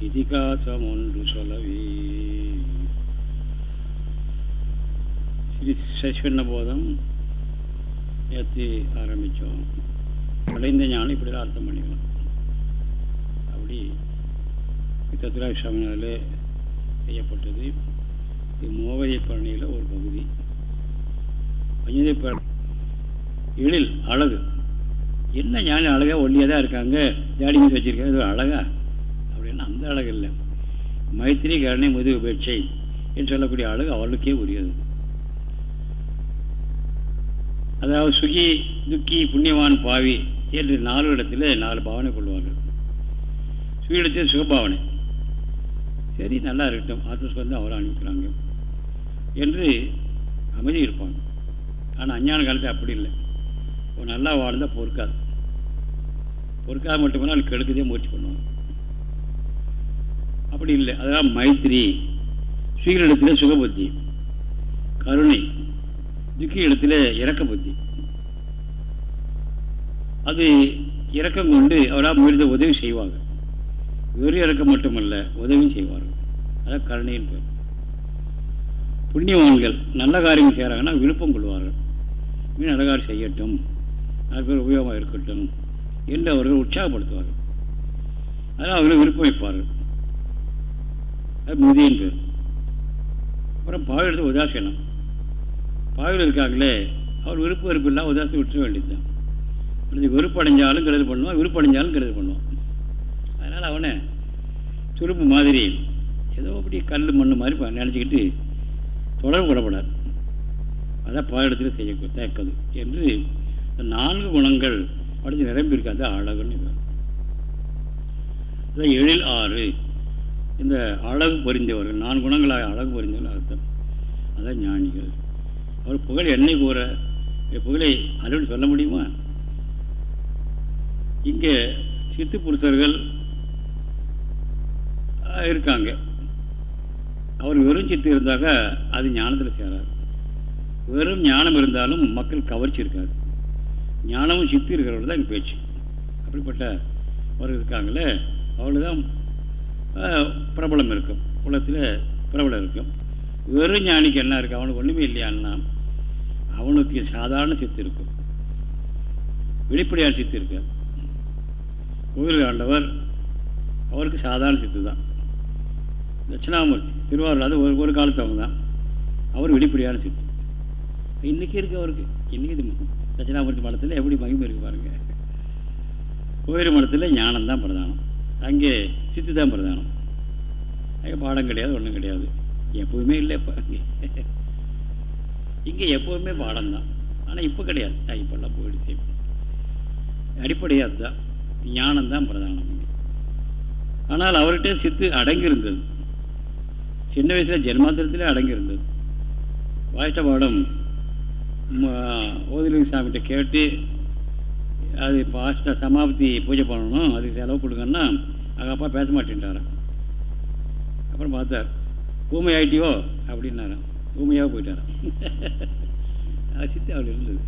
இதிகாசம் ஒன்று சொல்லவே. ஸ்ரீ சஸ்வண்ண போதம் ஏற்றி ஆரம்பித்தோம். அடைந்த ஞானம் இப்படிலாம் அர்த்தம் பண்ணிக்கலாம் அப்படி தத்ரா செய்யப்பட்டது. இது மோவதி பரணியில் ஒரு பகுதி. பஞ்சதை எழில் அழகு. என்ன ஞானி அழகாக ஒல்லியாக தான் இருக்காங்க? ஜாடி மீது வச்சுருக்காங்க. இது அழகா? அப்படின்னா அந்த அழகு இல்லை. மைத்திரி கருணை முதுகு உபேட்சை என்று சொல்லக்கூடிய அழகு அவளுக்கே உரியது. அதாவது சுகி துக்கி புண்ணியவான் பாவி என்று நாலு இடத்துல நாலு பாவனை கொள்வார்கள். சுகிடத்தில் சுகபாவனை. சரி நல்லா இருக்கட்டும் ஆத்மஸ்கந்தம் அவரை அனுப்பிக்கிறாங்க என்று அமைதி இருப்பாங்க. ஆனால் அஞ்ஞான காலத்தில் அப்படி இல்லை. நல்லா வாழ்ந்தால் பொறுக்காது. பொறுக்காத மட்டும் கெடுக்கதே முயற்சி பண்ணுவாங்க அப்படி இல்லை. அதெல்லாம் மைத்திரி சுகிரிடத்தில் சுகபுத்தி கருணை துக்கி இடத்துல இறக்க புத்தி அது இறக்கம் கொண்டு அவரால் முடிந்த உதவி செய்வாங்க. வெறும் இறக்கம் மட்டுமல்ல உதவியும் செய்வார்கள். அதான் கருணையின் பேர் புண்ணியவான்கள் நல்ல காரியம் செய்கிறாங்கன்னா விருப்பம் கொள்வார்கள். மீன் நல்ல காரியம் செய்யட்டும் அது பேர் உபயோகமாக இருக்கட்டும் என்று அவர்கள் உற்சாகப்படுத்துவார்கள். அதனால் அவர்கள் விருப்பம் வைப்பார்கள். அது முதியின் பேர் அப்புறம் பாவி உதாசீனம். பாவில் இருக்காங்களே அவர் விருப்பம் வெறுப்பு இல்லாமல் உதாசத்தை விட்டுற வேண்டியது தான் வெறுப்படைஞ்சாலும் கருது பண்ணுவான் விருப்படைஞ்சாலும் கருது பண்ணுவான். அதனால் அவனை துருப்பு மாதிரி ஏதோ அப்படி கல் மண் மாதிரி நினச்சிக்கிட்டு தொடர்பு கொள்ளப்படாது அதான் பாடத்தில் செய்ய தேக்கது என்று நான்கு குணங்கள் படித்து நிரம்பியிருக்காது அழகுன்னு அதான் எழில் ஆறு. இந்த அழகு பொறிந்தவர்கள் நான்கு குணங்களாக அழகு பொறிந்தவர்கள் அர்த்தம். அதான் ஞானிகள். அவர் புகழ் என்னை கூற புகழை அறுவடை சொல்ல முடியுமா? இங்கே சித்து புருஷர்கள் இருக்காங்க. அவர் வெறும் சித்து இருந்தாக்க அது ஞானத்தில் சேராது. வெறும் ஞானம் இருந்தாலும் மக்கள் கவர்ச்சி இருக்காது. ஞானமும் சித்து இருக்கிறவர்கள் தான் எங்கள் பேச்சு. அப்படிப்பட்ட அவர் இருக்காங்களே அவளுதான் தான் பிரபலம் இருக்கும். குலத்தில் பிரபலம் இருக்கும். வெறும் ஞானிக்கு என்ன இருக்குது அவனுக்கு ஒன்றுமே இல்லையான்னா அவனுக்கு சாதாரண சித்து இருக்கும். வெளிப்படையான சித்து இருக்காது. கோவில் ஆண்டவர் அவருக்கு சாதாரண சித்து தான் தட்சிணாமூர்த்தி திருவாரூர் அது ஒரு ஒரு காலத்தவங்க தான். அவர் வெளிப்படையான சித்து இன்றைக்கி இருக்குது அவருக்கு. இன்றைக்கி தட்சிணாமூர்த்தி மடத்தில் எப்படி மகிமை இருக்குது பாருங்கள் கோயில் மடத்தில் ஞானம் தான் பிரதானம். அங்கே சித்து தான் பிரதானம். அங்கே பாடம் கிடையாது ஒன்றும் கிடையாது. எப்போவுமே இல்லை இப்போ. அங்கே இங்கே எப்போவுமே பாடம் தான். ஆனால் இப்போ கிடையாது. இப்போல்லாம் போயிடுச்சு. அடிப்படையாக அதுதான். ஞானம் தான் பிரதானம் ஆனால் அவர்கிட்ட சித்து அடங்கியிருந்தது. சின்ன வயசில் ஜென்மாந்திரத்திலே அடங்கியிருந்தது. வாயிட்ட பாடம் ஓதிலிங்க சாமிகிட்ட கேட்டு அது பாஸ்ட சமாப்தி பூஜை பண்ணணும் அதுக்கு செலவு கொடுங்கன்னா அவங்க அப்பா பேச மாட்டேன்ட்டாரான் அப்புறம் பார்த்தார் ஊமை ஆயிட்டியோ? அப்படின்னாராம். ஊமையாக போயிட்டாராம். அது சித்தி அவள் இருந்தது.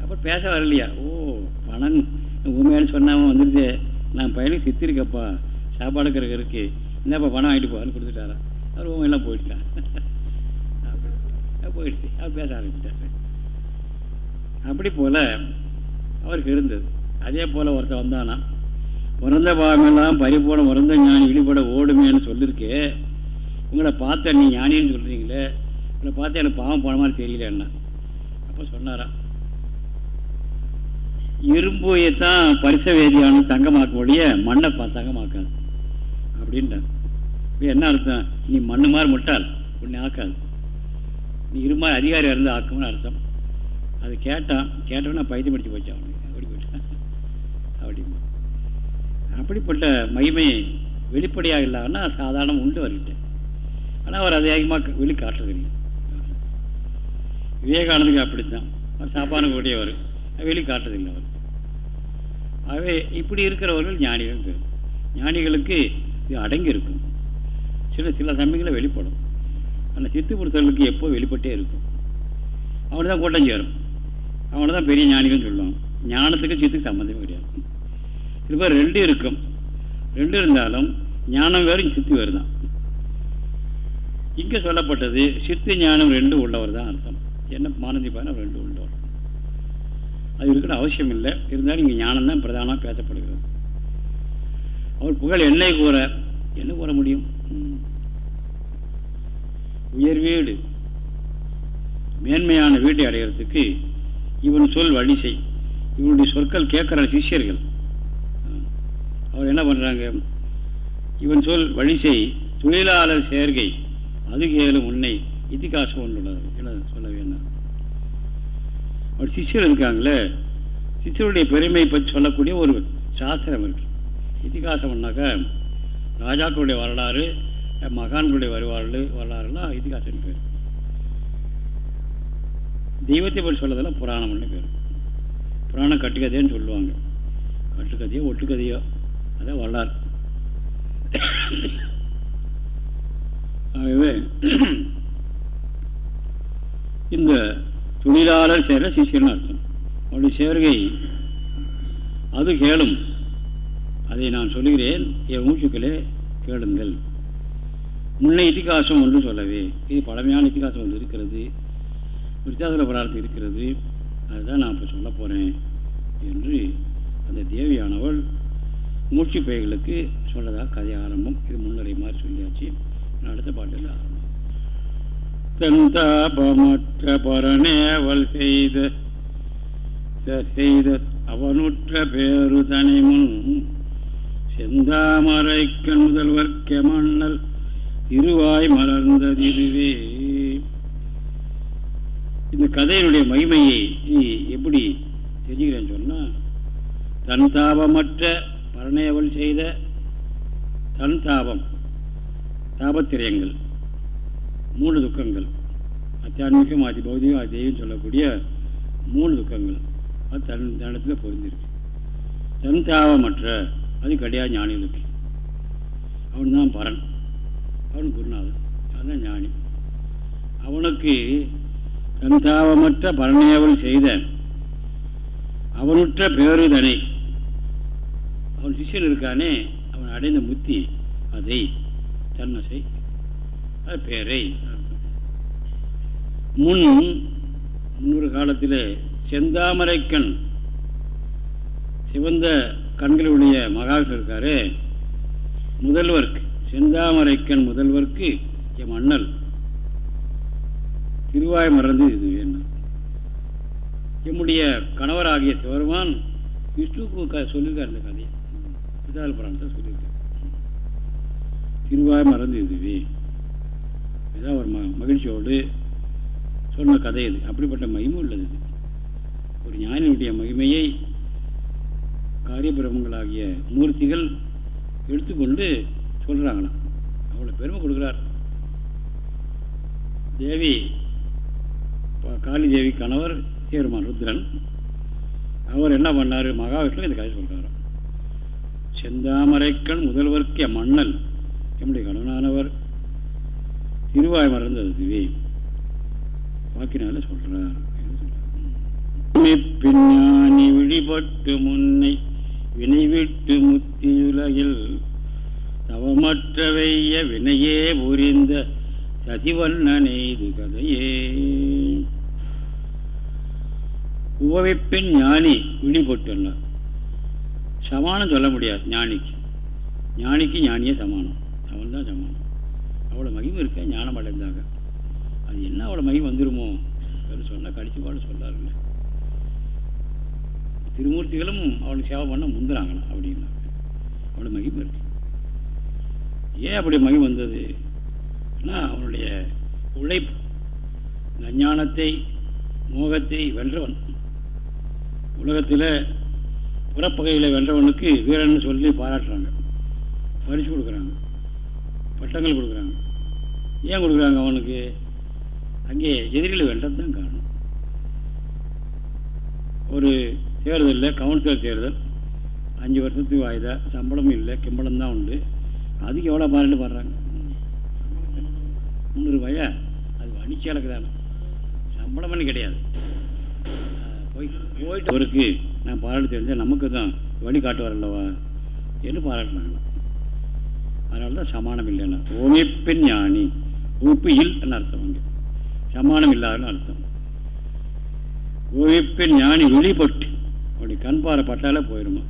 அப்புறம் பேச வரலையா? ஓ பணம். ஊமையான்னு சொன்னாமல் வந்துருச்சு. நான் பையனுக்கு சித்தி இருக்கப்பா சாப்பாடு இருக்கு என்னப்பா பணம் ஆகிட்டு போன்னு கொடுத்துட்டாரான் அவர் எல்லாம் போயிடுச்சான் போயிடுச்சு. அவர் பேச ஆரம்பிச்சிட்டாரு. அப்படி போல் அவருக்கு இருந்தது. அதே போல் ஒருத்தர் வந்தானா பிறந்த பாகமெல்லாம் பரிபூர்ணம் பிறந்த ஞானி இழிபட ஓடுமேன்னு சொல்லியிருக்கு. உங்களை பார்த்த நீ ஞானின்னு சொல்கிறீங்களே உங்களை பார்த்து எனக்கு பாவம் போன மாதிரி தெரியல என்ன. அப்போ சொன்னாராம் இரும்புயத்தான் பரிச வேதியான தங்கமாக்க முடிய மண்ணை தங்கமாக்காது அப்படின்ட்டார் இப்போ என்ன அர்த்தம்? நீ மண்ணு மாதிரி முட்டால் உன்னை ஆக்காது. நீ இருமாதிரி அதிகாரியாக இருந்து ஆக்கும்னு அர்த்தம். அது கேட்டான் கேட்டவனா பைத்தியம் படித்து போச்சான் அவனுக்கு. அப்படி போயிட்டான் அப்படிமா அப்படிப்பட்ட மகிமை வெளிப்படையாக இல்லாமன்னா சாதாரணம் உண்டு வருகிட்டேன் ஆனால் அவர் அதிகமாக வெளி காட்டுறதில்லை. விவேகானந்துக்கு அப்படித்தான். அவர் சாப்பாடு கூடியவர். வெளி காட்டுறதில்லை அவர் ஆகவே இப்படி இருக்கிறவர்கள் ஞானிகள். ஞானிகளுக்கு இது அடங்கி இருக்கும் சில சில சமயங்களில் வெளிப்படும். அந்த சித்து புருஷர்களுக்கு எப்போ வெளிப்பட்டே இருக்கும். அவனை தான் கூட்டம் சேரும் அவனை தான் பெரிய ஞானிகள்னு சொல்லுவான் ஞானத்துக்கு சித்துக்கு சம்மந்தமே கிடையாது. சில பேர் ரெண்டு இருக்கும். ரெண்டு இருந்தாலும் ஞானம் வேறு சித்து வேறு தான். இங்கே சொல்லப்பட்டது சித்து ஞானம் ரெண்டு உள்ளவர் தான் அர்த்தம். என்ன மானந்தி பாருங்க ரெண்டு உள்ளவர். அது இருக்கணும் அவசியம் இல்லை. இருந்தாலும் இங்கே ஞானம் தான் பிரதானமாக பேசப்படுகிறது. அவர் புகழ் என்னை கூற என்ன கூற முடியும்? உயர் வீடு மேன்மையான வீட்டை அடைகிறதுக்கு இவன் சொல் வழி செய். இவனுடைய சொற்கள் கேட்குற சிஷ்யர்கள். அவர் என்ன பண்ணுறாங்க இவன் சொல் வழி செய். தொழிலாளர் சேர்க்கை. அது கேளும் உன்னை இத்திகாசம் ஒன்றுள்ளது என சொல்ல வேண்டாம். அவர் சிஷ்யர் இருக்காங்களே. சிஷ்யருடைய பெருமையை பற்றி சொல்லக்கூடிய ஒரு சாஸ்திரம் இருக்கு. இத்திகாசம்னாக்கா ராஜாக்களுடைய வரலாறு மகான்களுடைய வரலாறு வரலாறுலாம் இத்திகாசம் பேர். தெய்வத்தை பற்றி சொல்லதெல்லாம் புராணம்னு பேர். புராணம் கட்டுக்கதைன்னு சொல்லுவாங்க. கட்டுக்கதையோ ஒட்டுக்கதையோ அதான் வரலாறு. ஆகவே இந்த தொழிலாளர் சேர சிஷியர்னு அர்த்தம். அவருடைய சேர்கை அது கேளும். அதை நான் சொல்லுகிறேன். என் மூச்சுக்களே கேளுங்கள். முன்னே இத்திகாசம் ஒன்று சொல்லவே. இது பழமையான இத்திகாசம் ஒன்று இருக்கிறது. வித்தியாசல பரார்த்தம் இருக்கிறது. அதுதான் நான் இப்போ சொல்ல போகிறேன் என்று அந்த தேவியானவள் மூச்சு பைகளுக்கு சொல்லதாக கதை ஆரம்பம். இது முன்னரை மாதிரி சொல்லியாச்சு. அடுத்த பாட்டில் ஆரம்பம். தந்தாபமற்ற பரணேவல் செய்த செய்த அவனுற்ற பேரு தனி செந்தாமரை கண் முதல்வர் கெமண்ணல் திருவாய் மலர்ந்ததிருவே இந்த கதையினுடைய மகிமையை நீ எப்படி தெரிஞ்சுக்கிறேன்னு சொன்னால் தன் தாபமற்ற பரணேவல் செய்த தன் தாபம் தாபத்திரயங்கள் மூணு துக்கங்கள் அத்தியான்மிகம் அதி பௌதிகம் அது சொல்லக்கூடிய மூணு துக்கங்கள் அது தன் தனத்தில் பொருந்திருக்கு. தன் தாபமற்ற அது கிடையாது ஞானிகளுக்கு அவன் தான் பரன். அவன் குருநாதன். அதுதான் ஞானி. அவனுக்கு தந்தாவமற்ற பரணியவள் செய்த அவனுற்ற பேருதனை. அவன் சிஷியன் இருக்கானே அவன் அடைந்த முத்தி அதை தன்னசை அது பேரை முன் முன்னொரு காலத்தில் செந்தாமரைக்கண் சிவந்த கண்களுடைய மகாவிஷ்ணு இருக்காரு முதல்வர்க்கு செந்தாமரைக்கண் முதல்வர்க்கு என் மன்னல் திருவாய் மறந்து இது வேணும். எம்முடைய கணவராகிய சிவருமான் விஷ்ணுக்கு க சொல்லியிருக்கார் இந்த கதையை. விதால் புராணத்தை சொல்லியிருக்கார். திருவாய் மறந்து இதுவே இதான் ஒரு ம மகிழ்ச்சியோடு சொன்ன கதை இது. அப்படிப்பட்ட மகிமை உள்ளது இது. ஒரு ஞானியுடைய மகிமையை காரியபிரமங்களாகிய மூர்த்திகள் எடுத்துக்கொண்டு சொல்கிறாங்களாம் அவ்வளோ பெருமை கொடுக்குறார் தேவி காளி தேவி கணவர் சீருமான் ருத்ரன் அவர் என்ன பண்ணார் மகாவிஷ்ணு இந்த கதை சொல்கிறார் செந்தாமரைக்கண் முதல்வர்க்கிய மன்னல் என்னுடைய கணவனானவர் திருவாய் மறந்ததுவே வாக்கினால சொல்கிறார் பின்னாணி விழிபட்டு முன்னை வினைவிட்டு முத்தியுலகில் தவமற்றவைய வினையே புரிந்த சதிவண்ணனைது கதையே. உபவிப்பின் ஞானி விழிபட்டுள்ளார். சமானம் சொல்ல முடியாது ஞானிக்கு. ஞானிக்கு ஞானியே சமானம். அவன் தான் சமானம். அவ்வளோ மகிமை இருக்க ஞானம் அடைந்தாங்க அது என்ன அவ்வளோ மகிமை வந்துடுமோ சொன்னால் கடிச்சு பாடு சொல்லாருல்ல திருமூர்த்திகளும் அவனுக்கு சேவை பண்ண முந்துறாங்கண்ணா அப்படின்னாங்க அவ்வளோ மகிமை இருக்கு. ஏன் அப்படி மகிமை வந்தது? அவனுடைய உழைப்பு அஞ்ஞானத்தை மோகத்தை வென்றவன். உலகத்தில் புறப்பகையில் வென்றவனுக்கு வீரன் சொல்லி பாராட்டுறாங்க. பரிசு கொடுக்குறாங்க. பட்டங்கள் கொடுக்குறாங்க. ஏன் கொடுக்குறாங்க அவனுக்கு? அங்கே எதிரிகளை வென்றது தான் காரணம். ஒரு தேர்தலில் கவுன்சிலர் தேர்தல். அஞ்சு வருஷத்துக்கு வாய்தா. சம்பளமும் இல்லை. கிம்பளம் தான் உண்டு. அதுக்கு எவ்வளோ பாராட்டு பாடுறாங்க முந்நூறுபாயா அது வணிச்சாலுக்கு தானே சம்பளம்னு கிடையாது. போய் போயிட்டு அவருக்கு நான் பாராட்டு தெரிஞ்சால் நமக்கு தான் வழி காட்டுவார் அல்லவா என்று பாராட்டுறாங்க. அதனால தான் சமானம் இல்லைன்னா. ஓமிப்பின் ஞானி. உப்பு இல் அர்த்தம் அங்கே சமானம் இல்லாதன்னு அர்த்தம். ஓவிப்பின் ஞானி வெளிப்பட்டு அப்படி கண் பாறை பட்டாலே போயிடுமா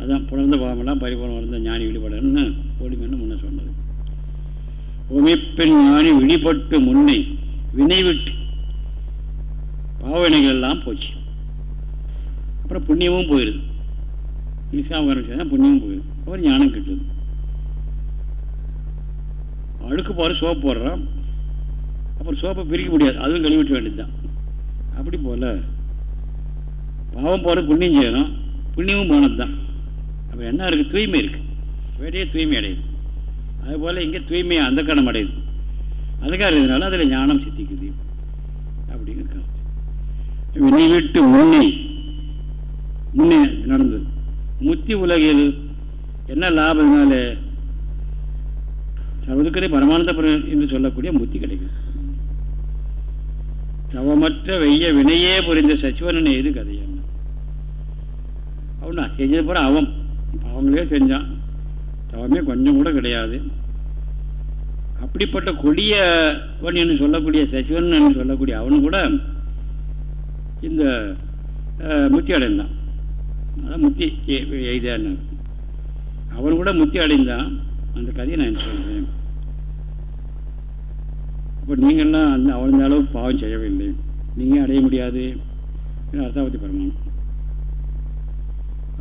அதான் புணர்ந்த பாவமெல்லாம் பரிபூர்ணம் வந்த ஞானி வெளிப்படன்னு ஓடிமன்னு முன்ன சொன்னது. உமைப்பெண் ஞானி விழிபட்டு முன்னை வினைவிட்டு பாவனைகள் எல்லாம் போச்சு. அப்புறம் புண்ணியமும் போயிடுது நிசாமகரம் புண்ணியமும் போயிடுது அப்புறம் ஞானம் கிட்டுது. அழுக்கு போகிற சோப்பு போடுறான். அப்புறம் சோப்பை பிரிக்க முடியாது. அதுவும் கழுவிட்டு வேண்டியது தான் அப்படி போல் பாவம் போகிறது புண்ணியம் செய்யணும். புண்ணியமும் போனது தான் அப்போ என்ன இருக்குது தூய்மை இருக்குது வேலையே தூய்மை அடையுது. அதுபோல் இங்கே தூய்மையை அந்த கணம் அடையுது. அதுக்காக இருக்கிறதுனால அதில் ஞானம் சித்திக்குது. அப்படிங்கிற கருத்து. வினை விட்டு முன்னே முன்னே நடந்தது. முத்தி உலகில் என்ன லாபத்தினால சர்வதுக்கரை பரமானந்த என்று சொல்லக்கூடிய முத்தி கிடைக்கும். தவமற்ற வெய்ய வினையே புரிந்த சச்சிவனன் எது கதையான. அவனா செஞ்சது போற அவன். அவங்களே செஞ்சான். தவமே கொஞ்சம் கூட கிடையாது. அப்படிப்பட்ட கொடியவன் என்று சொல்லக்கூடிய சசிவன் என்று சொல்லக்கூடிய அவனு கூட இந்த முத்தி அடைந்தான். அதான் முத்தி எய்தான் அவன் கூட முத்தி அடைந்தான். அந்த கதையை நான் சொல்கிறேன் அப்போ நீங்கள்லாம் அந்த அவந்த அளவுக்கு பாவம் செய்யவில்லை. நீங்கள் அடைய முடியாது. அர்த்தாபத்தி பெருமானம்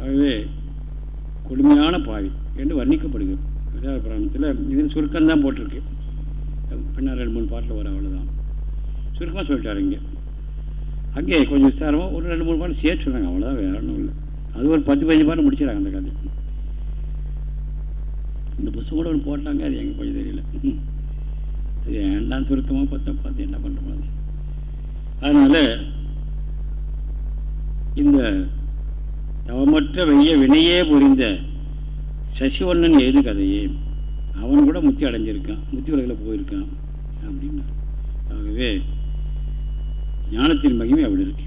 ஆகவே கொடுமையான பாவி என்று வர்ணிக்கப்படுகிறது. அர்த்தாவதி பிராணத்தில் இதில் சுருக்கம்தான் போட்டிருக்கு. பின்னால் ரெண்டு மூணு பாட்டில் வரும் அவ்வளோதான் சுருக்கமாக சொல்லிட்டாரு இங்கே. அங்கே கொஞ்சம் விசாரமாக ஒரு ரெண்டு மூணு பாட்டு சேர்த்து சொல்கிறாங்க அவ்வளோதான் வேற ஒன்றும் இல்லை. அது ஒரு பத்து பதினஞ்சு பாட்டு முடிச்சிடறாங்க அந்த கதை இந்த புஸ்தகம் கூட ஒன்று போட்டாங்க அது எங்கே கொஞ்சம் தெரியல. அது ஏண்டாம் சுருக்கமாக பார்த்தா பார்த்து என்ன பண்ணுற மாதிரி. அதனால் இந்த தவமற்ற வெய்ய வினையே புரிந்த சசிவண்ணன் எழுது கதையே. அவன் கூட முத்தி அடைஞ்சிருக்கான் முத்தி உலகில் போயிருக்கான் அப்படின்னா ஆகவே ஞானத்தின் மகிமை அப்படி இருக்கு.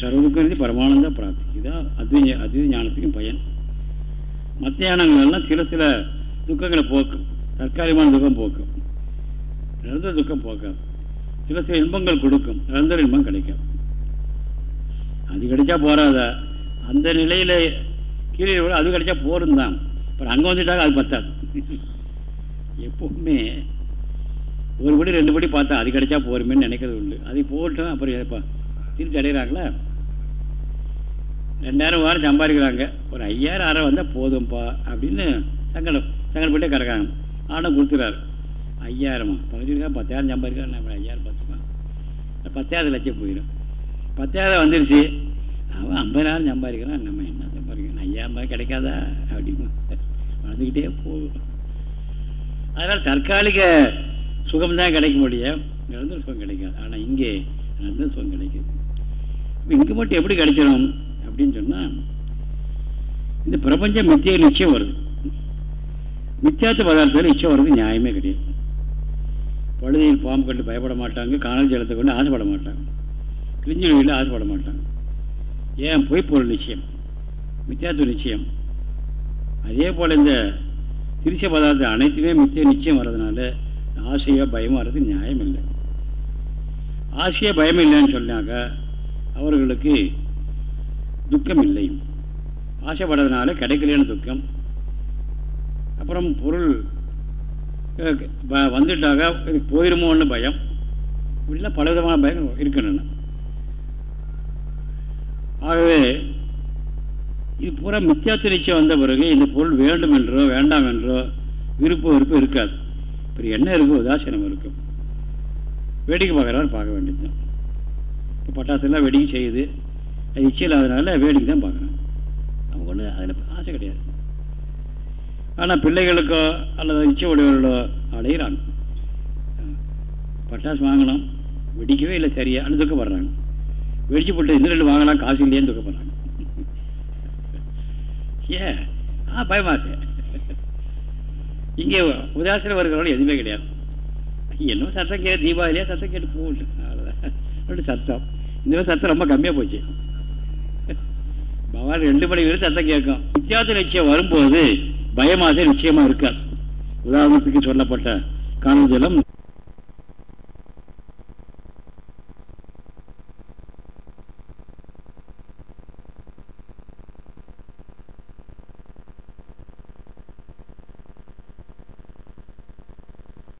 சர்வதுக்கம் பரமானந்த பிராப்தி இதான் அது ஞானத்துக்கும் பயன். மற்ற ஞானங்கள்லாம் சில சில துக்கங்களை போக்கும். தற்காலிகமான துக்கம் போக்கும். நிரந்தர துக்கம் போக்காது. சில சில இன்பங்கள் கொடுக்கும். நிரந்தர இன்பம் கிடைக்கும் அது கிடைச்சா போறாதா? அந்த நிலையில் கீழே அது கிடைச்சா போரும் தான் அப்புறம் அங்கே வந்துட்டாங்க அது பத்தாது. எப்பவுமே ஒரு படி ரெண்டு படி பார்த்தா அது கிடைச்சா போருமேன்னு நினைக்கிறது உண்டு. அது போட்டோம் அப்புறம் திருப்பி அடைகிறாங்களா? ரெண்டாயிரம் வாரம் சம்பாதிக்கிறாங்க. ஒரு ஐயாயிரம் ஆறாயிரம் வந்தால் போதும்ப்பா அப்படின்னு சங்கடம் சங்கடப்பட்டே கிடக்காங்க. ஆனால் கொடுத்துறாரு. ஐயாயிரமா? பக்கத்துக்கா பத்தாயிரம் சம்பாதிக்கிறாங்க. நம்ம ஐயாயிரம் பத்துமா பத்தாயிரம் லட்சம் போயிடும். பத்தாயிரம் வந்துருச்சு. அவன் ஐம்பதாயிரம் சம்பாதிக்கிறான் நம்ம என்ன சம்பாதிக்கிறோம் ஐயாயிரம் கிடைக்காதா? அப்படின்னு வளர்ந்துக்கிட்டே போகும். அதனால் தற்காலிக சுகம்தான் கிடைக்க முடியும். நிரந்தர சுகம் கிடைக்காது. ஆனால் இங்கே நிரந்தர சுகம் கிடைக்குது. இங்கே மட்டும் எப்படி கிடைச்சிடும் அப்படின்னு சொன்னால் இந்த பிரபஞ்ச மித்திய நிச்சயம் வருது. மித்தியாத்த பதார்த்தத்தில் நிச்சயம் வர்றது நியாயமே கிடையாது. பழுதியில் பாம்பு கண்டு பயப்பட மாட்டாங்க காணல் ஜலத்தை கொண்டு ஆசைப்பட மாட்டாங்க. கிழிஞ்சு நோயில் ஆசைப்பட மாட்டாங்க. ஏன் பொய்ப்பொருள் நிச்சயம்? மித்தியாத்துவ நிச்சயம். அதே போல் இந்த திருச்ச பதார்த்தம் அனைத்துமே மித்திய நிச்சயம் வர்றதுனால ஆசையாக பயமாக வர்றது நியாயம் இல்லை. ஆசையாக பயம் இல்லைன்னு சொன்னாக்க அவர்களுக்கு துக்கம் இல்லை. ஆசைப்படுறதுனால கிடைக்கலன்னு துக்கம். அப்புறம் பொருள் வந்துட்டாக போயிருமோன்னு பயம். இப்படிலாம் பலவிதமான பயம் இருக்கணும்னு ஆகவே இது பூரா மித்தியாத்த நிச்சயம் வந்த பிறகு இந்த பொருள் வேண்டும் என்றோ வேண்டாம் என்றோ விருப்பம் விருப்பம் இருக்காது. இப்போ என்ன இருக்கும் உதாசீனம் இருக்கும். வேடிக்கை பார்க்குறவர் பார்க்க வேண்டியது தான் இப்போ பட்டாசுலாம் வெடிக்கை செய்யுது. அது இச்சை இல்லாதனால வேடிக்கை தான் பார்க்குறேன். அவங்க ஒன்று அதில் ஆசை கிடையாது. ஆனால் பிள்ளைகளுக்கோ அல்லது இச்சை உடையவர்களோ அடையிறாங்க பட்டாசு வாங்கணும். வெடிக்கவே இல்லை சரியா. அனுதுக்கப்படுறாங்க வெடிச்சு போட்டு இந்த ரெண்டு வாங்கலாம் காசு இல்லையேன்னு துக்கப்படுறாங்க ஏன்? ஆ பயமாசை இங்கே உதாசனம் வருகிறவங்க எதுவுமே கிடையாது. என்ன சத்தம் கேட்டு தீபாவளியா சத்தம் கேட்டு போகணும் அவ்வளோதான் சத்தம். இந்த சத்தம் ரொம்ப கம்மியாக போச்சு. பகவான் ரெண்டு மணி வரை சத்தம் கேட்கும். வித்தியாச நிச்சயம் வரும்போது பயமாசை நிச்சயமாக இருக்காது. உதாரணத்துக்கு சொல்லப்பட்ட காணல் ஜலம்